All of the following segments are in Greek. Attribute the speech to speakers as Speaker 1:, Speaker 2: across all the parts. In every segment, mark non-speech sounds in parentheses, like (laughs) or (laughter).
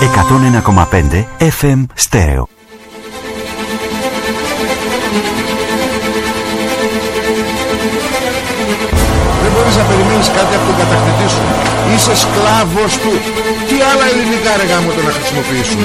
Speaker 1: 101,5 FM Stereo.
Speaker 2: Δεν μπορείς να περιμένεις κάτι από τον κατακτητή σου. Είσαι σκλάβος του. Τι άλλα ελληνικά ρε γάμο το να χρησιμοποιήσουμε.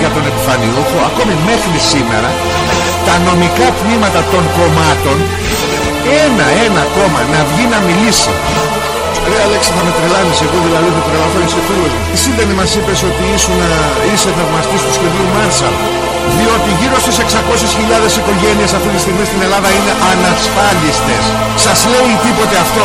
Speaker 2: για τον επιφανιούχο ακόμη μέχρι σήμερα τα νομικά τμήματα των κομμάτων ένα ένα κόμμα να βγει να μιλήσει. Ρε Αλέξη θα με τρελάνεις εγώ δηλαδή θα τρελαθώ είσαι φίλος μου. Εσύ δεν μας είπες ότι ήσουν, είσαι θαυμαστής του σχεδίου Μάρσαλ; Διότι γύρω στις 600.000 οικογένειες αυτή τη στιγμή στην Ελλάδα είναι ανασφάλιστες. Σας λέει τίποτε αυτό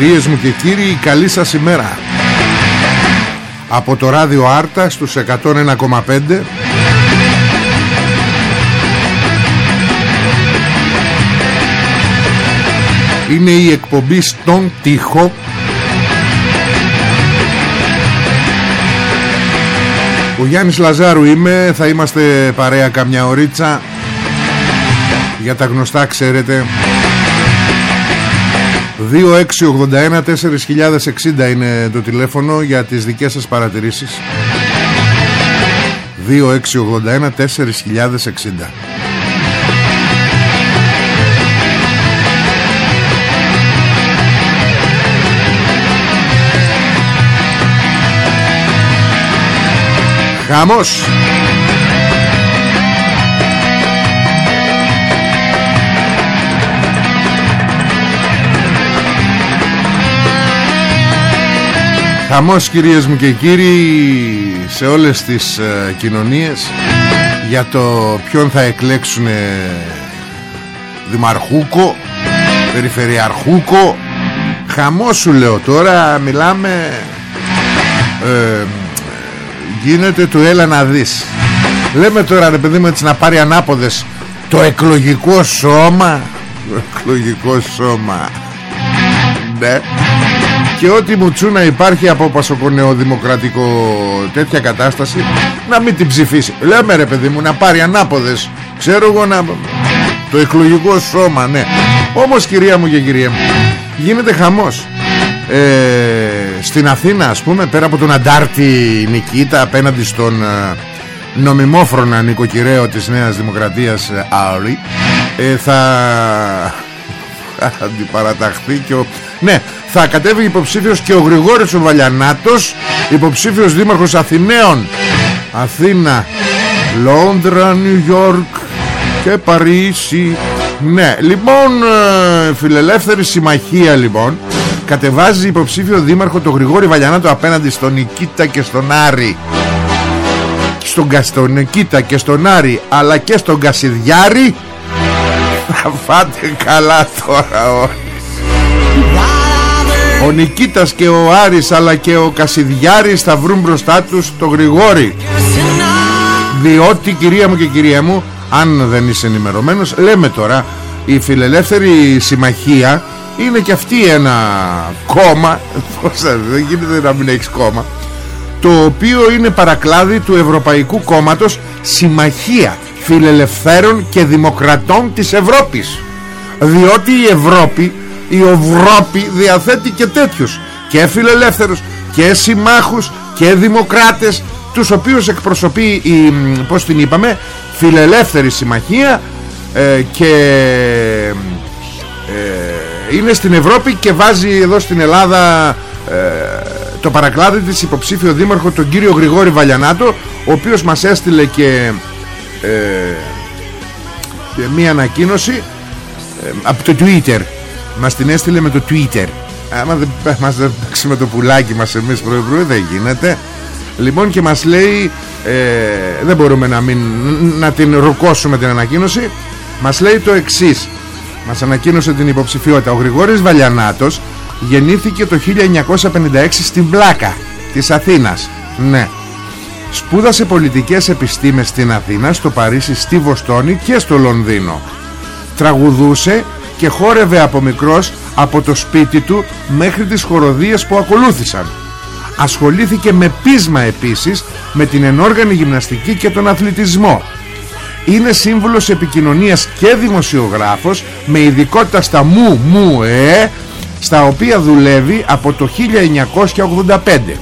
Speaker 2: Κυρίες μου και κύριοι καλή σας ημέρα. Από το ράδιο Άρτα στους 101,5 Είναι η εκπομπή στον τοίχο. Ο Γιάννης Λαζάρου είμαι Θα είμαστε παρέα καμιά ωρίτσα. Για τα γνωστά ξέρετε 2681-4060 είναι το τηλέφωνο για τις δικές σας παρατηρήσεις. 2681-4060 Χαμός Χαμός κυρίες μου και κύριοι σε όλες τις ε, κοινωνίες για το ποιον θα εκλέξουν δημαρχούκο, περιφερειαρχούκο. Χαμός σου λέω τώρα μιλάμε ε, γίνεται του έλα να δεις. Λέμε τώρα ρε παιδί μου έτσι να πάρει ανάποδες το εκλογικό σώμα το εκλογικό σώμα. Ναι και ό,τι μουτσούνα υπάρχει από πασοκονεοδημοκρατικό τέτοια κατάσταση να μην την ψηφίσει. Λέμε ρε παιδί μου να πάρει ανάποδες. Ξέρω εγώ να το εκλογικό σώμα ναι. Όμως κυρία μου και κυρία μου γίνεται χαμός. Ε, στην Αθήνα ας πούμε πέρα από τον Αντάρτη Νικήτα απέναντι στον ε, νομιμόφρονα νοικοκυρέο της Νέας Δημοκρατίας ε, Άρη ε, θα (laughs) αντιπαραταχθεί και ο... Ναι, θα κατέβει υποψήφιος και ο Γρηγόρης ο Βαλιανάτος υποψήφιος δήμαρχος Αθηναίων. Αθήνα Λόντρα, Νιου Γιόρκ και Παρίσι. Ναι, λοιπόν ε, φιλελεύθερη συμμαχία λοιπόν κατεβάζει υποψήφιο δήμαρχο το Γρηγόρη Βαλιανάτο απέναντι στον Νικήτα και στον Άρη. Στον Καστονικίτα και στον Άρη αλλά και στον Κασιδιάρη θα φάτε καλά τώρα όλοι ο Νικήτας και ο Άρης αλλά και ο Κασιδιάρης θα βρουν μπροστά τους το Γρηγόρη. Διότι κυρία μου και κυρία μου αν δεν είσαι ενημερωμένος λέμε τώρα η φιλελεύθερη συμμαχία είναι και αυτή ένα κόμμα (laughs) δεν γίνεται να μην έχεις κόμμα το οποίο είναι παρακλάδι του Ευρωπαϊκού Κόμματος Συμμαχία Φιλελευθέρων και Δημοκρατών της Ευρώπης. Διότι η Ευρώπη η Ευρώπη διαθέτει και τέτοιους και φιλελεύθερους και συμμάχους και δημοκράτες τους οποίους εκπροσωπεί η, πώς την είπαμε φιλελεύθερη συμμαχία ε, και ε, είναι στην Ευρώπη και βάζει εδώ στην Ελλάδα ε, το παρακλάδι της υποψήφιο δήμαρχο τον κύριο Γρηγόρη Βαλιανάτο ο οποίος μας έστειλε και, ε, μία ανακοίνωση από το Twitter. Μας την έστειλε με το Twitter. Άμα δεν μας δεν παίξουμε το πουλάκι μας εμείς πρωί δεν γίνεται. Λοιπόν και μας λέει ε, δεν μπορούμε να, μην, να την ρουκώσουμε την ανακοίνωση. Μας λέει το εξής. Μας ανακοίνωσε την υποψηφιότητα. Ο Γρηγόρης Βαλιανάτος γεννήθηκε το 1956 στην Πλάκα της Αθήνας. Ναι σπούδασε πολιτικές επιστήμες στην Αθήνα στο Παρίσι, στη Βοστόνη και στο Λονδίνο τραγουδούσε και χόρευε από μικρός από το σπίτι του μέχρι τις χοροδίες που ακολούθησαν. Ασχολήθηκε με πείσμα επίσης με την ενόργανη γυμναστική και τον αθλητισμό. Είναι σύμβουλος επικοινωνίας και δημοσιογράφος με ειδικότητα στα μου μου ε στα οποία δουλεύει από το 1985.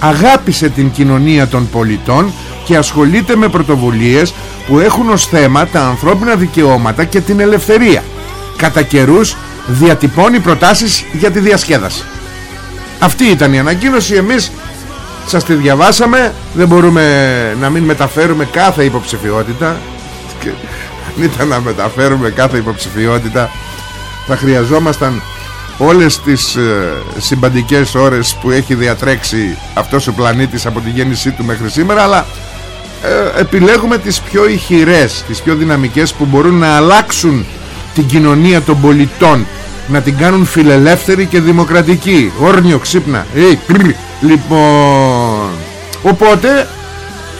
Speaker 2: Αγάπησε την κοινωνία των πολιτών και ασχολείται με πρωτοβουλίες που έχουν ως θέμα τα ανθρώπινα δικαιώματα και την ελευθερία. Κατά καιρούς διατυπώνει προτάσεις για τη διασκέδαση. Αυτή ήταν η ανακοίνωση. Εμείς σας τη διαβάσαμε. Δεν μπορούμε να μην μεταφέρουμε κάθε υποψηφιότητα. (laughs) Αν ήταν να μεταφέρουμε κάθε υποψηφιότητα θα χρειαζόμασταν όλες τις ε, συμπαντικές ώρες που έχει διατρέξει αυτός ο πλανήτης από τη γέννησή του μέχρι σήμερα αλλά ε, επιλέγουμε τις πιο ηχηρές τις πιο δυναμικές που μπορούν να αλλάξουν την κοινωνία των πολιτών να την κάνουν φιλελεύθερη και δημοκρατική. Όρνιο ξύπνα. Ε, λοιπόν οπότε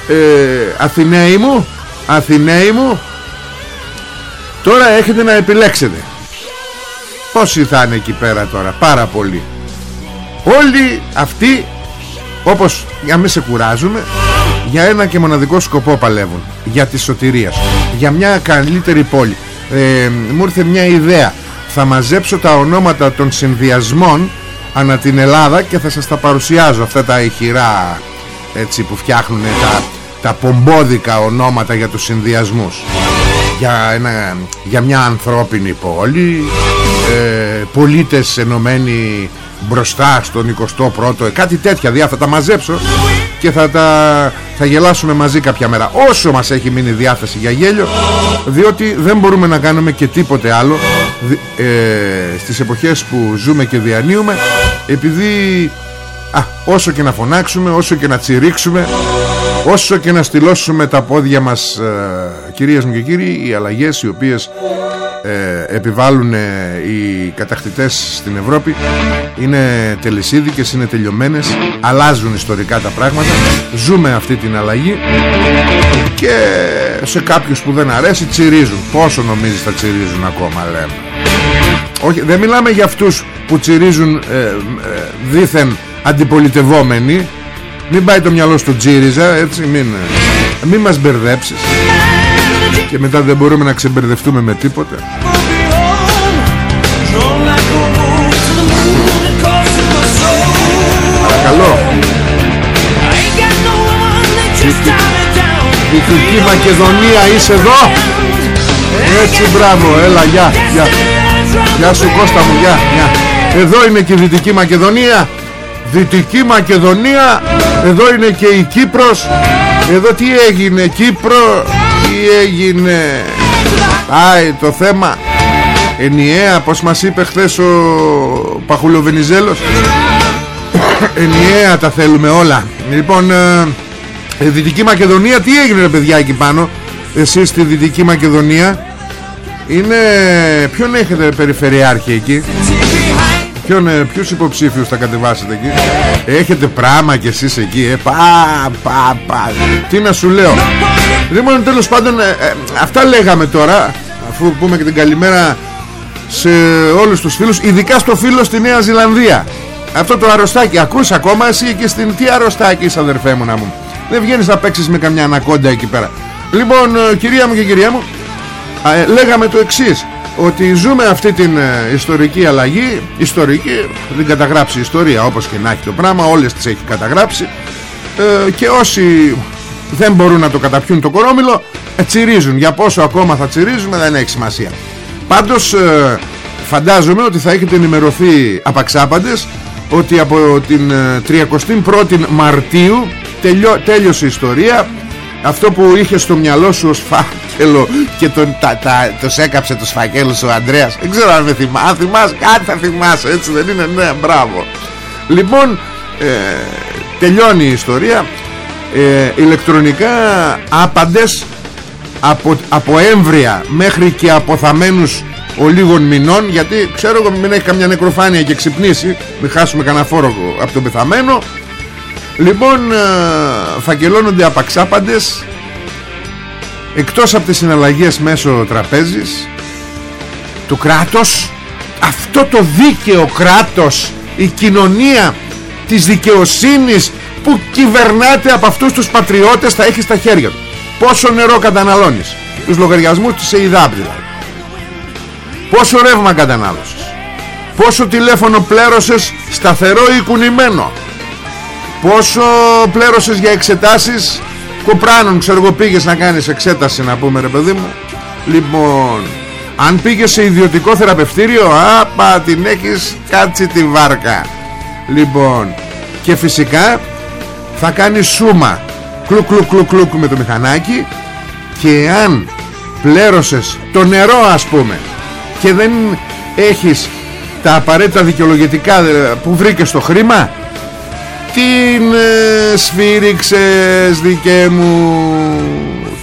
Speaker 2: ε, Αθηναίοι μου Αθηναίοι μου τώρα έχετε να επιλέξετε πόσοι θα είναι εκεί πέρα τώρα πάρα πολύ όλοι αυτοί όπως για μην σε κουράζουμε για ένα και μοναδικό σκοπό παλεύουν για τη σωτηρία σου για μια καλύτερη πόλη. Ε, μου ήρθε μια ιδέα. Θα μαζέψω τα ονόματα των συνδυασμών ανά την Ελλάδα και θα σας τα παρουσιάζω αυτά τα ηχηρά έτσι που φτιάχνουν τα, τα πομπόδικα ονόματα για τους συνδυασμούς. Για, ένα, για μια ανθρώπινη πόλη ε, πολίτες ενωμένοι μπροστά στον 21ο ε, κάτι τέτοια διά θα τα μαζέψω και θα τα θα γελάσουμε μαζί κάποια μέρα. Όσο μας έχει μείνει διάθεση για γέλιο διότι δεν μπορούμε να κάνουμε και τίποτε άλλο ε, στις εποχές που ζούμε και διανύουμε επειδή α, όσο και να φωνάξουμε όσο και να τσιρίξουμε όσο και να στυλώσουμε τα πόδια μας ε, κυρίες μου και κύριοι οι αλλαγές οι οποίες ε, επιβάλλουν οι κατακτητές στην Ευρώπη. Είναι τελεσίδικες, είναι τελειωμένες. Αλλάζουν ιστορικά τα πράγματα. Ζούμε αυτή την αλλαγή. Και σε κάποιους που δεν αρέσει τσιρίζουν. Πόσο νομίζεις θα τσιρίζουν ακόμα λέμε. Όχι, δεν μιλάμε για αυτούς που τσιρίζουν ε, ε, δήθεν αντιπολιτευόμενοι. Μην πάει το μυαλό στο τσίριζα έτσι μην, ε, μην μας μπερδέψεις και μετά δεν μπορούμε να ξεμπερδευτούμε με τίποτα. Παρακαλώ. Δυτική Μακεδονία είσαι εδώ; Έτσι μπράβο. Έλα γεια Γεια, γεια σου Κώστα μου γεια, γεια. Εδώ είναι και η Δυτική Μακεδονία. Δυτική Μακεδονία. Εδώ είναι και η Κύπρος. Εδώ τι έγινε Κύπρο; Τι έγινε. Πάει το θέμα Ενιαία πως μας είπε χθες ο Παχουλοβενιζέλος. Ενιαία τα θέλουμε όλα. Λοιπόν ε, ε, Δυτική Μακεδονία τι έγινε ρε παιδιά εκεί πάνω Εσείς στη Δυτική Μακεδονία; Είναι Ποιον έχετε περιφερειάρχη εκεί; Ποιον, ε, ποιους υποψήφιους θα κατεβάσετε εκεί; Έχετε πράγμα κι εσείς εκεί ε, πα, πα, πα. Τι να σου λέω Λοιπόν τέλος πάντων ε, ε, Αυτά λέγαμε τώρα Αφού πούμε και την καλημέρα Σε όλους τους φίλους Ειδικά στο φίλο στη Νέα Ζηλανδία. Αυτό το αρρωστάκι Ακούς ακόμα εσύ εκεί στην Τι αρρωστάκι είσαι αδερφέ μου να μου. Δεν βγαίνεις να παίξεις με καμιά ανακόντα εκεί πέρα. Λοιπόν ε, κυρία μου και κυρία μου Λέγαμε το εξής ότι ζούμε αυτή την ε, ιστορική αλλαγή ιστορική, δεν καταγράψει ιστορία όπως και να έχει το πράγμα όλες τις έχει καταγράψει ε, και όσοι δεν μπορούν να το καταπιούν το κορόμιλο ε, τσιρίζουν. Για πόσο ακόμα θα τσιρίζουν δεν έχει σημασία. Πάντως ε, φαντάζομαι ότι θα έχετε ενημερωθεί απαξάπαντες ότι από την 31η Μαρτίου τελειώ, τέλειωσε η ιστορία. Αυτό που είχε στο μυαλό σου ως φάκελο και τον, τα, τα, τους έκαψε τους φακέλους ο Ανδρέας. Δεν ξέρω αν με θυμά, αν θυμάσαι κάτι θα θυμάσαι έτσι δεν είναι ναι μπράβο. Λοιπόν ε, τελειώνει η ιστορία ε, ηλεκτρονικά άπαντες από, από έμβρια μέχρι και αποθαμένους ολίγων μηνών γιατί ξέρω εγώ μην έχει καμιά νεκροφάνεια και ξυπνήσει μην χάσουμε κανένα φόρο από τον πεθαμένο. Λοιπόν ε, φακελώνονται απαξάπαντες Εκτός από τις συναλλαγές μέσω τραπέζης Το κράτος Αυτό το δίκαιο κράτος Η κοινωνία της δικαιοσύνης Που κυβερνάται από αυτούς τους πατριώτες Θα έχεις στα χέρια του. Πόσο νερό καταναλώνεις. Τους λογαριασμούς της ΕΙΔΑΠ δηλαδή. Πόσο ρεύμα κατανάλωσες. Πόσο τηλέφωνο πλέρωσες Σταθερό ή κουνημένο. Πόσο πλέρωσες για εξετάσεις. Κοπράνων ξέρω εγώ πήγες να κάνεις εξέταση να πούμε ρε παιδί μου. Λοιπόν Αν πήγες σε ιδιωτικό θεραπευτήριο Άπα την έχεις κάτσει τη βάρκα. Λοιπόν Και φυσικά Θα κάνεις σούμα. Κλουκ κλουκ κλουκ κλουκ με το μηχανάκι. Και αν πλέρωσες το νερό ας πούμε Και δεν έχεις τα απαραίτητα δικαιολογητικά που βρήκες το χρήμα την ε, σφύριξες δικέ μου.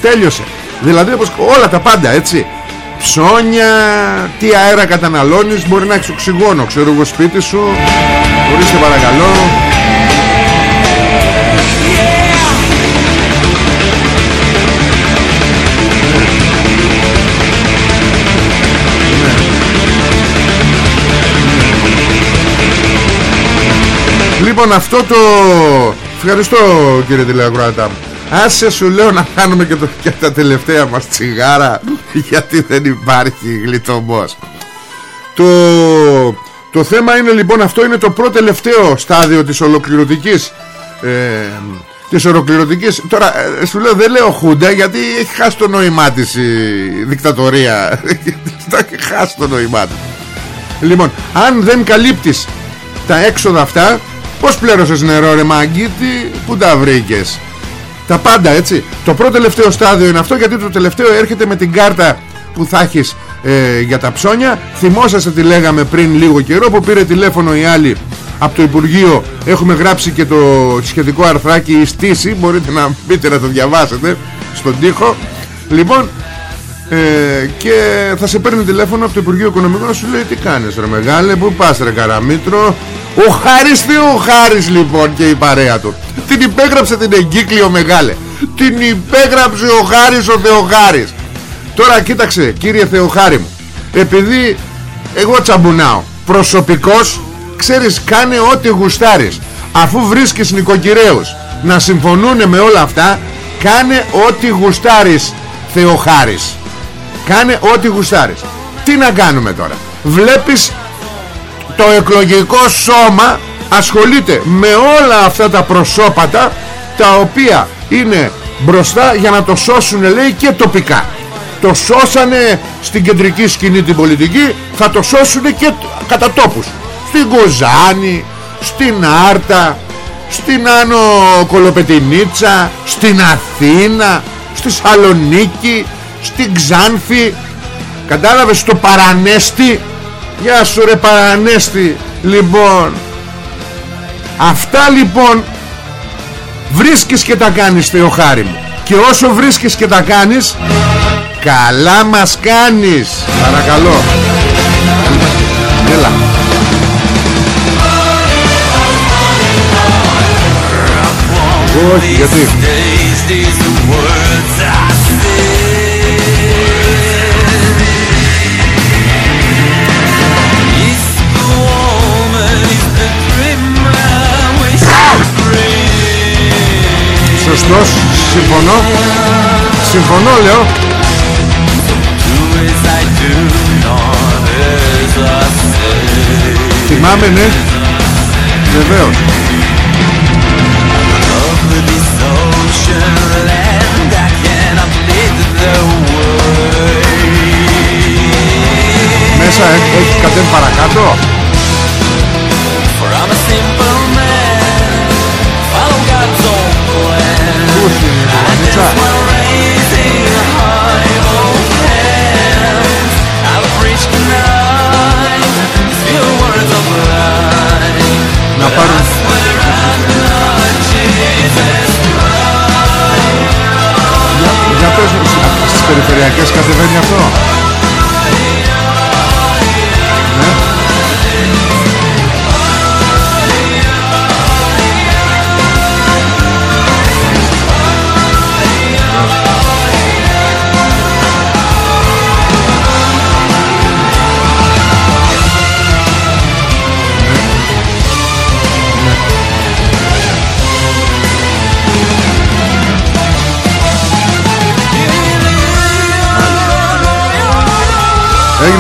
Speaker 2: Τέλειωσε. Δηλαδή όπως όλα τα πάντα έτσι. Ψώνια Τι αέρα καταναλώνεις Μπορεί να έχεις οξυγόνο. Ξέρω εγώ σπίτι σου. Ορίστε παρακαλώ Λοιπόν αυτό το Ευχαριστώ κύριε τηλεακροατά. Άσε σου λέω να κάνουμε και, το, και τα τελευταία μας τσιγάρα Γιατί δεν υπάρχει γλιτωμός. Το, το θέμα είναι λοιπόν Αυτό είναι το πρώτο τελευταίο στάδιο της ολοκληρωτικής ε, Της ολοκληρωτικής. Τώρα ε, σου λέω δεν λέω χούντα Γιατί έχει χάσει το νόημά της η δικτατορία. (laughs) Έχει χάσει το νόημά της. Λοιπόν αν δεν καλύπτεις τα έξοδα αυτά Πώς πλέρωσες νερό ρε μαγκίτη; Πού τα βρήκες; Τα πάντα έτσι. Το πρώτο τελευταίο στάδιο είναι αυτό Γιατί το τελευταίο έρχεται με την κάρτα που θα έχεις ε, για τα ψώνια. Θυμόσαστε τι λέγαμε πριν λίγο καιρό Που πήρε τηλέφωνο η άλλη από το Υπουργείο. Έχουμε γράψει και το σχετικό αρθράκι Η στήση Μπορείτε να μπείτε να το διαβάσετε Στον τοίχο. Λοιπόν ε, και θα σε παίρνει τηλέφωνο από το Υπουργείο Οικονομικών να σου λέει τι κάνεις ρε μεγάλε Πού πας ρε Καραμήτρο ο Χάρης ο Χάρης λοιπόν και η παρέα του. Την υπέγραψε την εγκύκλιο μεγάλε. Την υπέγραψε ο Χάρης ο Θεοχάρης. Τώρα κοίταξε κύριε Θεοχάρη μου. Επειδή εγώ τσαμπουνάω Προσωπικός Ξέρεις κάνε ό,τι γουστάρεις. Αφού βρίσκεις νοικοκυρέους Να συμφωνούν με όλα αυτά Κάνε ό,τι γουστάρεις Θεοχάρης. Κάνε ό,τι γουστάρεις. Τι να κάνουμε τώρα; Βλέπεις το εκλογικό σώμα ασχολείται με όλα αυτά τα προσώπατα τα οποία είναι μπροστά για να το σώσουν λέει και τοπικά. Το σώσανε στην κεντρική σκηνή την πολιτική θα το σώσουν και κατά τόπους. Στην Κοζάνη στην Άρτα στην Άνω Κολοπετινίτσα στην Αθήνα στη Σαλονίκη στην Ξάνθη. Κατάλαβες στο Παρανέστη Γεια σου ρε Παρανέστη Λοιπόν. Αυτά λοιπόν βρίσκεις και τα κάνεις Θεοχάρη μου. Και όσο βρίσκεις και τα κάνεις καλά μας κάνεις. Παρακαλώ. Έλα. Όχι γιατί; Σωστός, συμφωνώ. Συμφωνώ λέω. Θυμάμαι ναι. Βεβαίως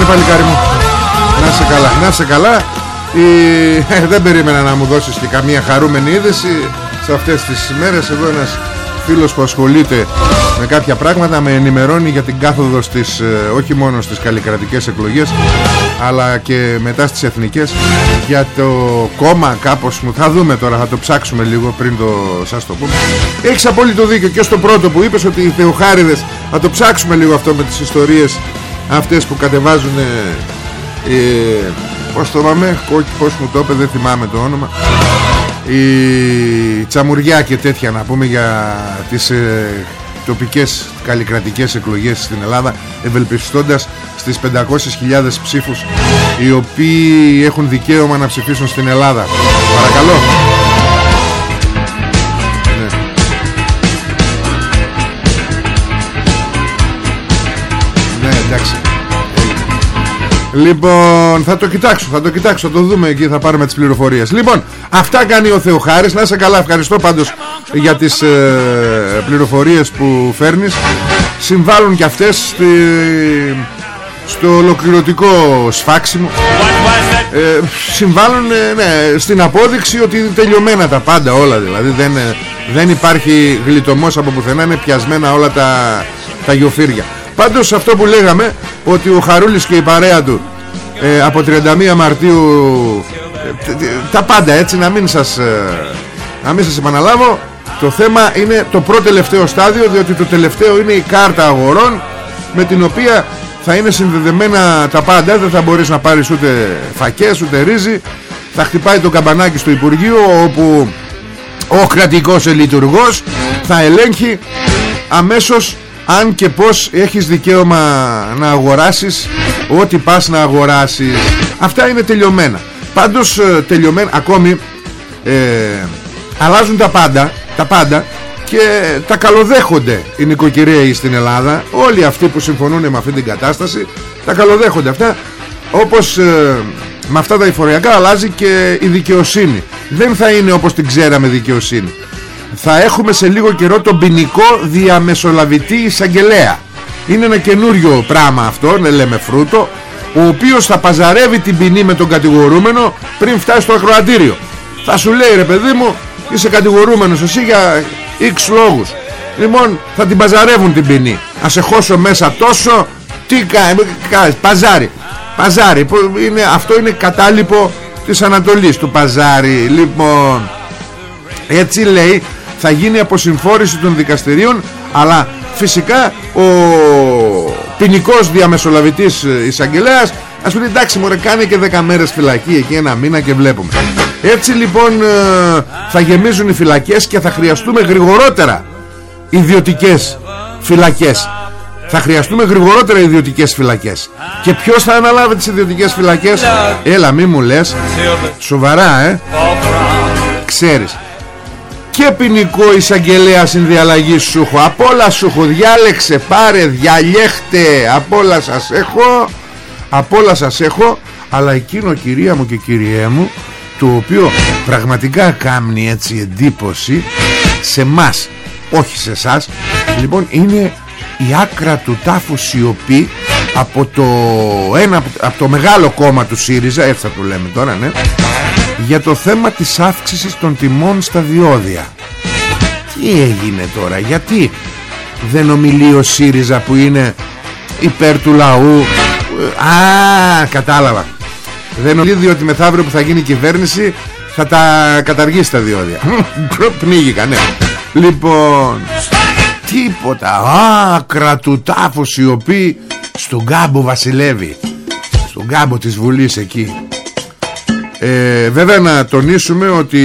Speaker 2: παλικάρι μου. Να σε καλά Να σε καλά. Η... Δεν περίμενα να μου δώσεις και καμία χαρούμενη είδηση. Σε αυτές τις μέρες Εδώ ένας φίλος που ασχολείται Με κάποια πράγματα Με ενημερώνει για την κάθοδος στις ε, Όχι μόνο στις καλλικρατικές εκλογές Αλλά και μετά στις εθνικές. Για το κόμμα κάπως μου Θα δούμε τώρα Θα το ψάξουμε λίγο πριν το σας το πούμε. Έχεις απόλυτο δίκιο και στο πρώτο που είπες Ότι οι Θεοχάριδες Θα το ψάξουμε λίγο αυτό με τις ιστορίες αυτές που κατεβάζουν ε, πως το είπαμε πως μου το είπε δεν θυμάμαι το όνομα. Η τσαμουριά και τέτοια να πούμε για τις ε, τοπικές καλλικρατικές εκλογές στην Ελλάδα ευελπιστώντας στις 500.000 ψήφους οι οποίοι έχουν δικαίωμα να ψηφίσουν στην Ελλάδα. Παρακαλώ Λοιπόν θα το κοιτάξω Θα το κοιτάξω θα το δούμε εκεί θα πάρουμε τις πληροφορίες. Λοιπόν αυτά κάνει ο Θεοχάρης. Να είσαι καλά ευχαριστώ πάντως Για τις ε, πληροφορίες που φέρνεις. Συμβάλλουν και αυτές στη, Στο ολοκληρωτικό σφάξιμο. Ε, Συμβάλλουν ε, ναι, Στην απόδειξη ότι είναι τελειωμένα τα πάντα όλα Δηλαδή δεν, ε, δεν υπάρχει γλιτωμός από πουθενά Είναι πιασμένα όλα τα, τα γιοφύρια Πάντως αυτό που λέγαμε Ότι ο Χαρούλης και η παρέα του ε, Από 31 Μαρτίου ε, Τα πάντα έτσι Να μην σας ε, Να μην σας επαναλάβω Το θέμα είναι το πρώτο τελευταίο στάδιο Διότι το τελευταίο είναι η κάρτα αγορών Με την οποία θα είναι συνδεδεμένα τα πάντα. Δεν θα μπορείς να πάρεις ούτε φακές ούτε ρύζι. Θα χτυπάει το καμπανάκι στο Υπουργείο Όπου ο κρατικός ελειτουργός Θα ελέγχει αμέσως αν και πως έχεις δικαίωμα να αγοράσεις ό,τι πας να αγοράσεις. Αυτά είναι τελειωμένα. Πάντως ε, τελειωμένα ακόμη ε, αλλάζουν τα πάντα τα πάντα και τα καλοδέχονται οι νοικοκυρέοι στην Ελλάδα. Όλοι αυτοί που συμφωνούν με αυτή την κατάσταση τα καλοδέχονται. Αυτά όπως ε, με αυτά τα εφοριακά αλλάζει και η δικαιοσύνη. Δεν θα είναι όπως την ξέραμε δικαιοσύνη θα έχουμε σε λίγο καιρό τον ποινικό διαμεσολαβητή εισαγγελέα. Είναι ένα καινούριο πράγμα αυτό, να λέμε φρούτο, ο οποίος θα παζαρεύει την ποινή με τον κατηγορούμενο πριν φτάσει στο ακροατήριο. Θα σου λέει ρε παιδί μου, είσαι κατηγορούμενος εσύ για X λόγους. Λοιπόν, θα την παζαρεύουν την ποινή. Α σε χώσω μέσα τόσο, τι κάνει, παζάρι. Παζάρι, είναι, αυτό είναι κατάλοιπο της Ανατολής του παζάρι. Λοιπόν, έτσι λέει θα γίνει αποσυμφόρηση των δικαστηρίων αλλά φυσικά ο ποινικός διαμεσολαβητής εισαγγελέας ας πει εντάξει μωρέ κάνει και 10 μέρες φυλακή εκεί ένα μήνα και βλέπουμε. Έτσι λοιπόν ε, θα γεμίζουν οι φυλακές και θα χρειαστούμε γρηγορότερα ιδιωτικές φυλακές. Θα χρειαστούμε γρηγορότερα ιδιωτικές φυλακές. Και ποιος θα αναλάβει τις ιδιωτικές φυλακές; Έλα μη μου λες. Σοβαρά ε. Ξέρεις Και ποινικό εισαγγελέα συνδιαλλαγή σου έχω. Απ' όλα σου έχω. Διάλεξε πάρε διαλέχτε. Απ' όλα σας έχω. Απ' όλα σας έχω. Αλλά εκείνο κυρία μου και κυριέ μου Το οποίο πραγματικά κάνει έτσι εντύπωση Σε μας Όχι σε εσάς. Λοιπόν είναι η άκρα του τάφου σιωπή από το, ένα, από το μεγάλο κόμμα του ΣΥΡΙΖΑ έτσι θα το λέμε τώρα ναι για το θέμα της αύξησης των τιμών στα διόδια. Τι έγινε τώρα γιατί δεν ομιλεί ο ΣΥΡΙΖΑ που είναι υπέρ του λαού; Α κατάλαβα. Δεν ομιλεί διότι μεθαύριο που θα γίνει η κυβέρνηση θα τα καταργήσει τα διόδια. Πνίγηκα ναι. Λοιπόν τίποτα. Άκρα του τάφους οι οποίοι στον κάμπο βασιλεύει στον κάμπο της Βουλής εκεί ε, βέβαια να τονίσουμε ότι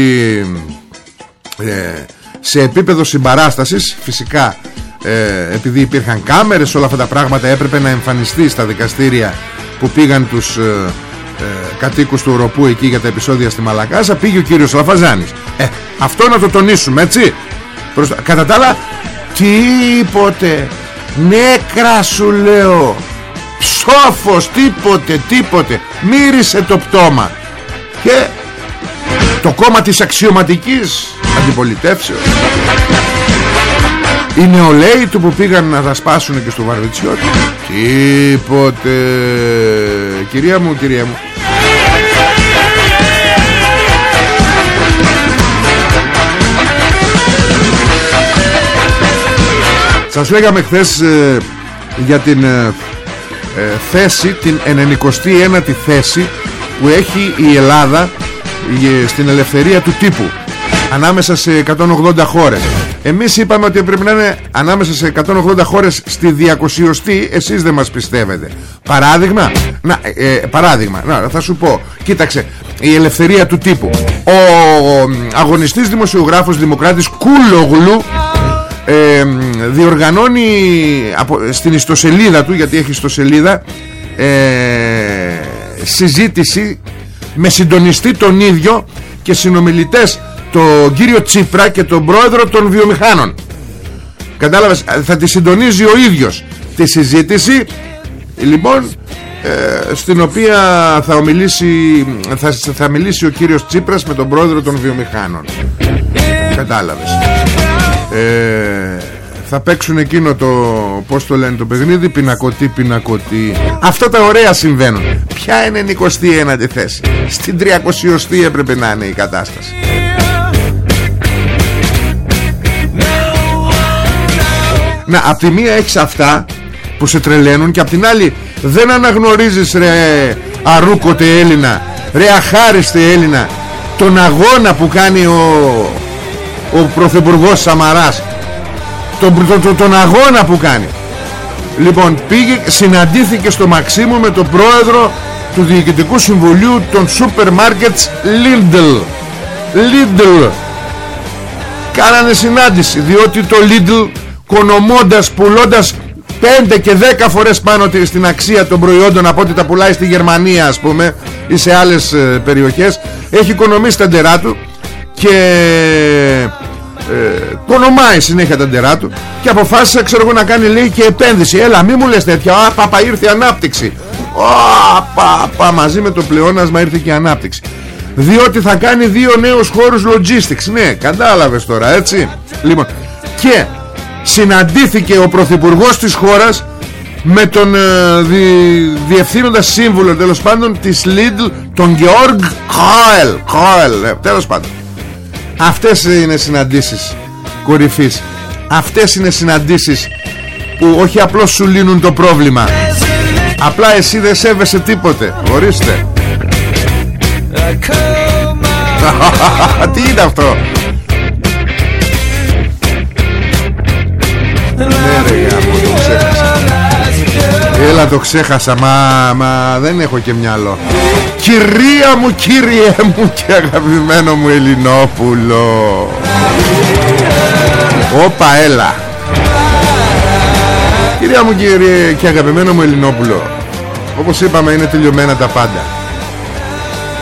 Speaker 2: ε, σε επίπεδο συμπαράστασης φυσικά ε, επειδή υπήρχαν κάμερες όλα αυτά τα πράγματα έπρεπε να εμφανιστεί στα δικαστήρια που πήγαν τους ε, ε, κατοίκους του Οροπού εκεί για τα επεισόδια στη Μαλακάσα πήγε ο κύριος Λαφαζάνης. Ε, αυτό να το τονίσουμε έτσι. Κατά τα άλλα Τίποτε. Νέκρα σου λέω. Ψόφος τίποτε τίποτε. Μύρισε το πτώμα Και το κόμμα της αξιωματικής αντιπολιτεύσεως. Οι νεολαίοι του που πήγαν να τα σπάσουν και στο Βαρβιτσιώτη Τίποτε. Κυρία μου, κυρία μου. Σας λέγαμε χθες ε, για την ε, ε θέση, την 99η θέση που έχει η Ελλάδα ε, στην ελευθερία του τύπου ανάμεσα σε 180 χώρες. Εμείς είπαμε ότι πρέπει να είναι ανάμεσα σε 180 χώρες στη 200η, εσείς δεν μας πιστεύετε. Παράδειγμα, να, παράδειγμα, να, θα σου πω, κοίταξε, η ελευθερία του τύπου. Ο, ο αγωνιστής δημοσιογράφος δημοκράτης Κούλογλου ε, διοργανώνει από, στην ιστοσελίδα του γιατί έχει ιστοσελίδα ε, συζήτηση με συντονιστή τον ίδιο και συνομιλητές τον κύριο Τσίπρα και τον πρόεδρο των βιομηχάνων. Κατάλαβες θα τη συντονίζει ο ίδιος τη συζήτηση. Λοιπόν ε, στην οποία θα, ομιλήσει, θα, θα μιλήσει ο κύριος Τσίπρας με τον πρόεδρο των βιομηχάνων. Κατάλαβες. Ε, θα παίξουν εκείνο το πως το λένε το παιχνίδι πινακωτή πινακωτή. Αυτά τα ωραία συμβαίνουν. Ποια είναι η 29η θέση; Στην 30η έπρεπε να είναι η κατάσταση. Να απ' τη μία έχεις αυτά που σε τρελαίνουν και απ' την άλλη δεν αναγνωρίζεις ρε αρούκοτε Έλληνα ρε αχάριστε Έλληνα τον αγώνα που κάνει ο ο Πρωθυπουργός Σαμαράς τον, τον, τον αγώνα που κάνει. Λοιπόν πήγε συναντήθηκε στο Μαξίμου με τον πρόεδρο του Διοικητικού Συμβουλίου των Σούπερ Μάρκετς Lidl. Lidl. Κάνανε συνάντηση διότι το Lidl κονομώντας πουλώντας 5 και 10 φορές πάνω στην αξία των προϊόντων από ό,τι τα πουλάει στη Γερμανία ας πούμε ή σε άλλες ε, περιοχές έχει οικονομήσει τα ντερά του και ε, κονομάει συνέχεια τα ντερά του και αποφάσισε ξέρω εγώ να κάνει λέει και επένδυση. Έλα μη μου λες τέτοια. Α παπα ήρθε ανάπτυξη. Α παπα μαζί με το πλεόνασμα ήρθε και ανάπτυξη. Διότι θα κάνει δύο νέους χώρους logistics. Ναι κατάλαβες τώρα έτσι. Λοιπόν και συναντήθηκε ο πρωθυπουργός της χώρας με τον ε, δι, διευθύνοντα σύμβουλο τέλος πάντων της Lidl τον Γεώργ Κόελ Κόελ ε, τέλος πάντων Αυτές είναι συναντήσεις κορυφής. Αυτές είναι συναντήσεις που όχι απλώς σου λύνουν το πρόβλημα. Απλά εσύ δεν σέβεσαι τίποτε Ορίστε. (laughs) Τι είναι αυτό; Έλα το ξέχασα μα, μα δεν έχω και μυαλό. Κυρία μου κύριε μου και αγαπημένο μου Ελληνόπουλο. Όπα έλα. Κυρία μου κύριε και αγαπημένο μου Ελληνόπουλο Όπως είπαμε είναι τελειωμένα τα πάντα.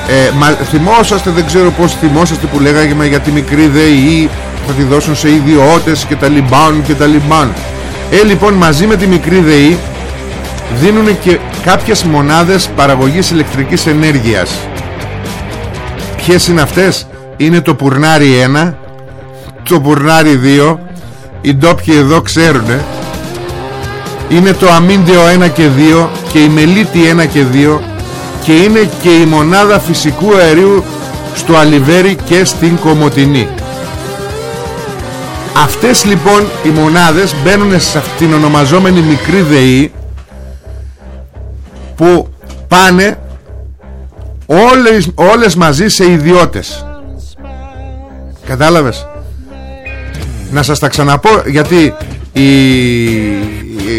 Speaker 2: Ε, μα, Θυμόσαστε δεν ξέρω πως θυμόσαστε που λέγαμε για τη μικρή ΔΕΗ Θα τη δώσουν σε ιδιώτες και τα λιμπάν και τα λιμπάν. Ε λοιπόν μαζί με τη μικρή ΔΕΗ Δίνουν και κάποιες μονάδες παραγωγής ηλεκτρικής ενέργειας. Ποιες είναι αυτές; Είναι το Πουρνάρι 1 Το Πουρνάρι 2 Οι ντόπιοι εδώ ξέρουνε. Είναι το αμίντεο 1 και 2 και η μελίτη 1 και 2 και είναι και η μονάδα φυσικού αερίου στο Αλιβέρι και στην Κομωτινή. Αυτές λοιπόν οι μονάδες μπαίνουν σε αυτήν την ονομαζόμενη μικρή ΔΕΗ που πάνε όλες, όλες μαζί σε ιδιώτες. Κατάλαβες; Να σας τα ξαναπώ γιατί η,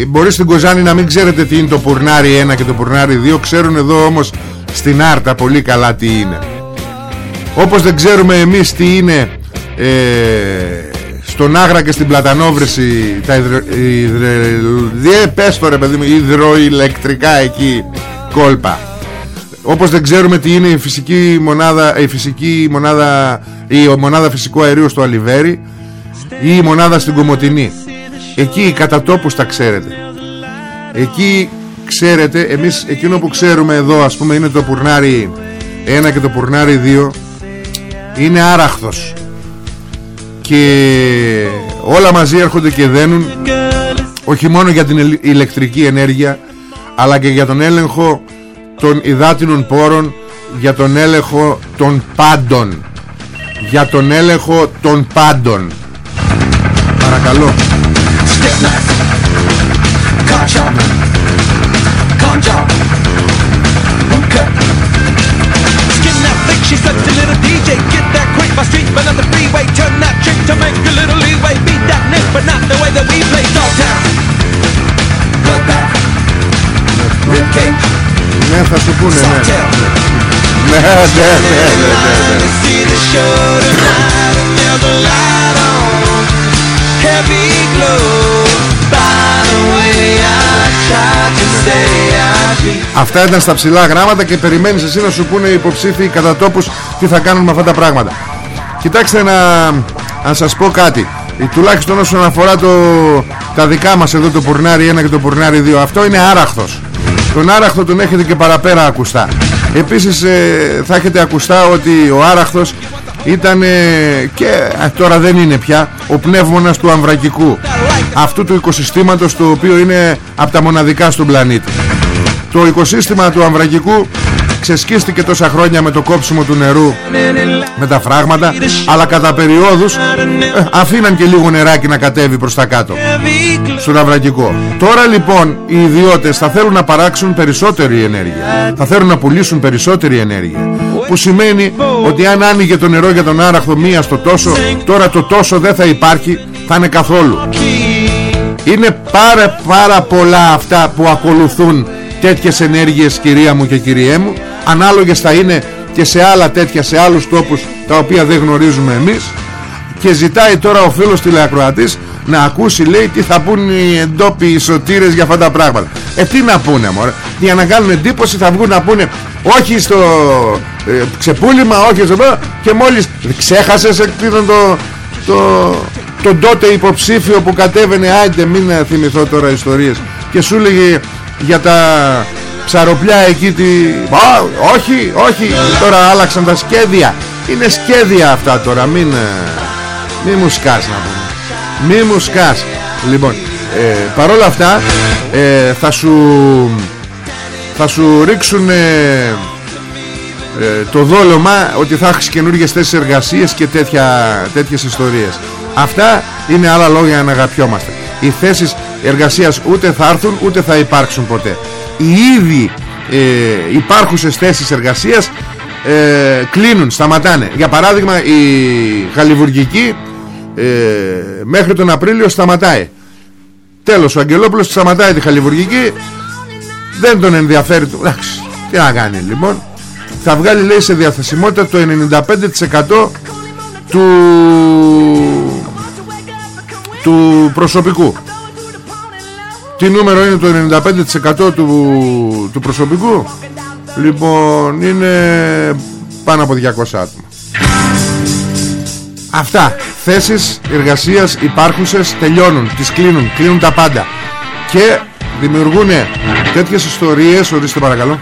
Speaker 2: μπορεί στην Κοζάνη να μην ξέρετε τι είναι το Πουρνάρι 1 και το Πουρνάρι 2 ξέρουν εδώ όμως στην Άρτα πολύ καλά τι είναι. Όπως δεν ξέρουμε εμείς τι είναι ε, στον Άγρα και στην Πλατανόβρηση τα υδρο, υδρο, παιδί μου, υδροηλεκτρικά εκεί κόλπα. Όπως δεν ξέρουμε τι είναι η φυσική μονάδα η φυσική μονάδα η μονάδα φυσικού αερίου στο Αλιβέρι ή η μονάδα στην Κομωτινή. Εκεί κατά τόπους τα ξέρετε. Εκεί ξέρετε εμείς εκείνο που ξέρουμε εδώ ας πούμε είναι το πουρνάρι 1 και το πουρνάρι 2 είναι άραχθος και όλα μαζί έρχονται και δένουν όχι μόνο για την ηλεκτρική ενέργεια αλλά και για τον έλεγχο των υδάτινων πόρων για τον έλεγχο των πάντων. Για τον έλεγχο των πάντων. Παρακαλώ. She said to little DJ, get that quick, my street, but on the freeway, turn that trick to make a little leeway, beat that nick, but not the way that we play. Dogtown. Bloodbath, ribcage, ναι, θα σου πούνε, ναι. Ναι, ναι, ναι, ναι, Αυτά ήταν στα ψηλά γράμματα και περιμένεις εσύ να σου πούνε οι υποψήφοι κατά τόπους τι θα κάνουν με αυτά τα πράγματα. Κοιτάξτε να, να σας πω κάτι. Ε, τουλάχιστον όσον αφορά το, τα δικά μας εδώ το Πουρνάρι 1 και το Πουρνάρι 2 αυτό είναι άραχθος τον άραχθο τον έχετε και παραπέρα ακουστά. Επίσης ε, θα έχετε ακουστά ότι ο άραχθος ήταν και τώρα δεν είναι πια ο πνεύμονας του αμβρακικού. Αυτού του οικοσυστήματος το οποίο είναι από τα μοναδικά στον πλανήτη. Το οικοσύστημα του αμβρακικού ξεσκίστηκε τόσα χρόνια με το κόψιμο του νερού με τα φράγματα αλλά κατά περιόδους ε, αφήναν και λίγο νεράκι να κατέβει προς τα κάτω. Στον αυρακικό τώρα λοιπόν οι ιδιώτες θα θέλουν να παράξουν περισσότερη ενέργεια. Θα θέλουν να πουλήσουν περισσότερη ενέργεια. Που σημαίνει ότι αν άνοιγε το νερό για τον άραχθο μία στο τόσο τώρα το τόσο δεν θα υπάρχει θα είναι καθόλου. Είναι πάρα πάρα πολλά αυτά που ακολουθούν τέτοιες ενέργειες κυρία μου και κυριέ μου. Ανάλογες θα είναι και σε άλλα τέτοια σε άλλους τόπους τα οποία δεν γνωρίζουμε εμείς. Και ζητάει τώρα ο φίλος τηλεακροατής να ακούσει λέει τι θα πούν οι εντόπιοι σωτήρες για αυτά τα πράγματα. Ε τι να πούνε μωρέ; Για να κάνουν εντύπωση θα βγουν να πούνε όχι στο ε, ξεπούλημα όχι στο και μόλις ξέχασες ήταν το, το, τον τότε υποψήφιο που κατέβαινε άιντε μην θυμηθώ τώρα ιστορίες. Και σου λέγε για τα ψαροπλιά εκεί τη... όχι, όχι, τώρα άλλαξαν τα σχέδια είναι σχέδια αυτά τώρα. Μην, ε, μην μου σκάς να πούμε. Μην μου σκάς. Λοιπόν ε, παρόλα αυτά ε, θα σου θα σου ρίξουν ε, το δόλωμα ότι θα έχεις καινούργιες θέσεις εργασίες και τέτοια, τέτοιες ιστορίες. Αυτά είναι άλλα λόγια να αγαπιόμαστε. Οι θέσεις εργασίας ούτε θα έρθουν ούτε θα υπάρξουν ποτέ οι ήδη ε, υπάρχουσες θέσεις εργασίας ε, κλείνουν, σταματάνε. Για παράδειγμα η Χαλιβουργική ε, μέχρι τον Απρίλιο σταματάει. Τέλος ο Αγγελόπουλος σταματάει τη Χαλιβουργική δεν τον ενδιαφέρει εντάξει τι να κάνει λοιπόν. Θα βγάλει λέει σε διαθεσιμότητα το 95% του του προσωπικού τι νούμερο είναι το 95% του, του προσωπικού; Λοιπόν είναι πάνω από 200 άτομα. Αυτά. Θέσεις εργασίας υπάρχουσες τελειώνουν τις κλείνουν, κλείνουν τα πάντα. Και δημιουργούν τέτοιες ιστορίες ορίστε παρακαλώ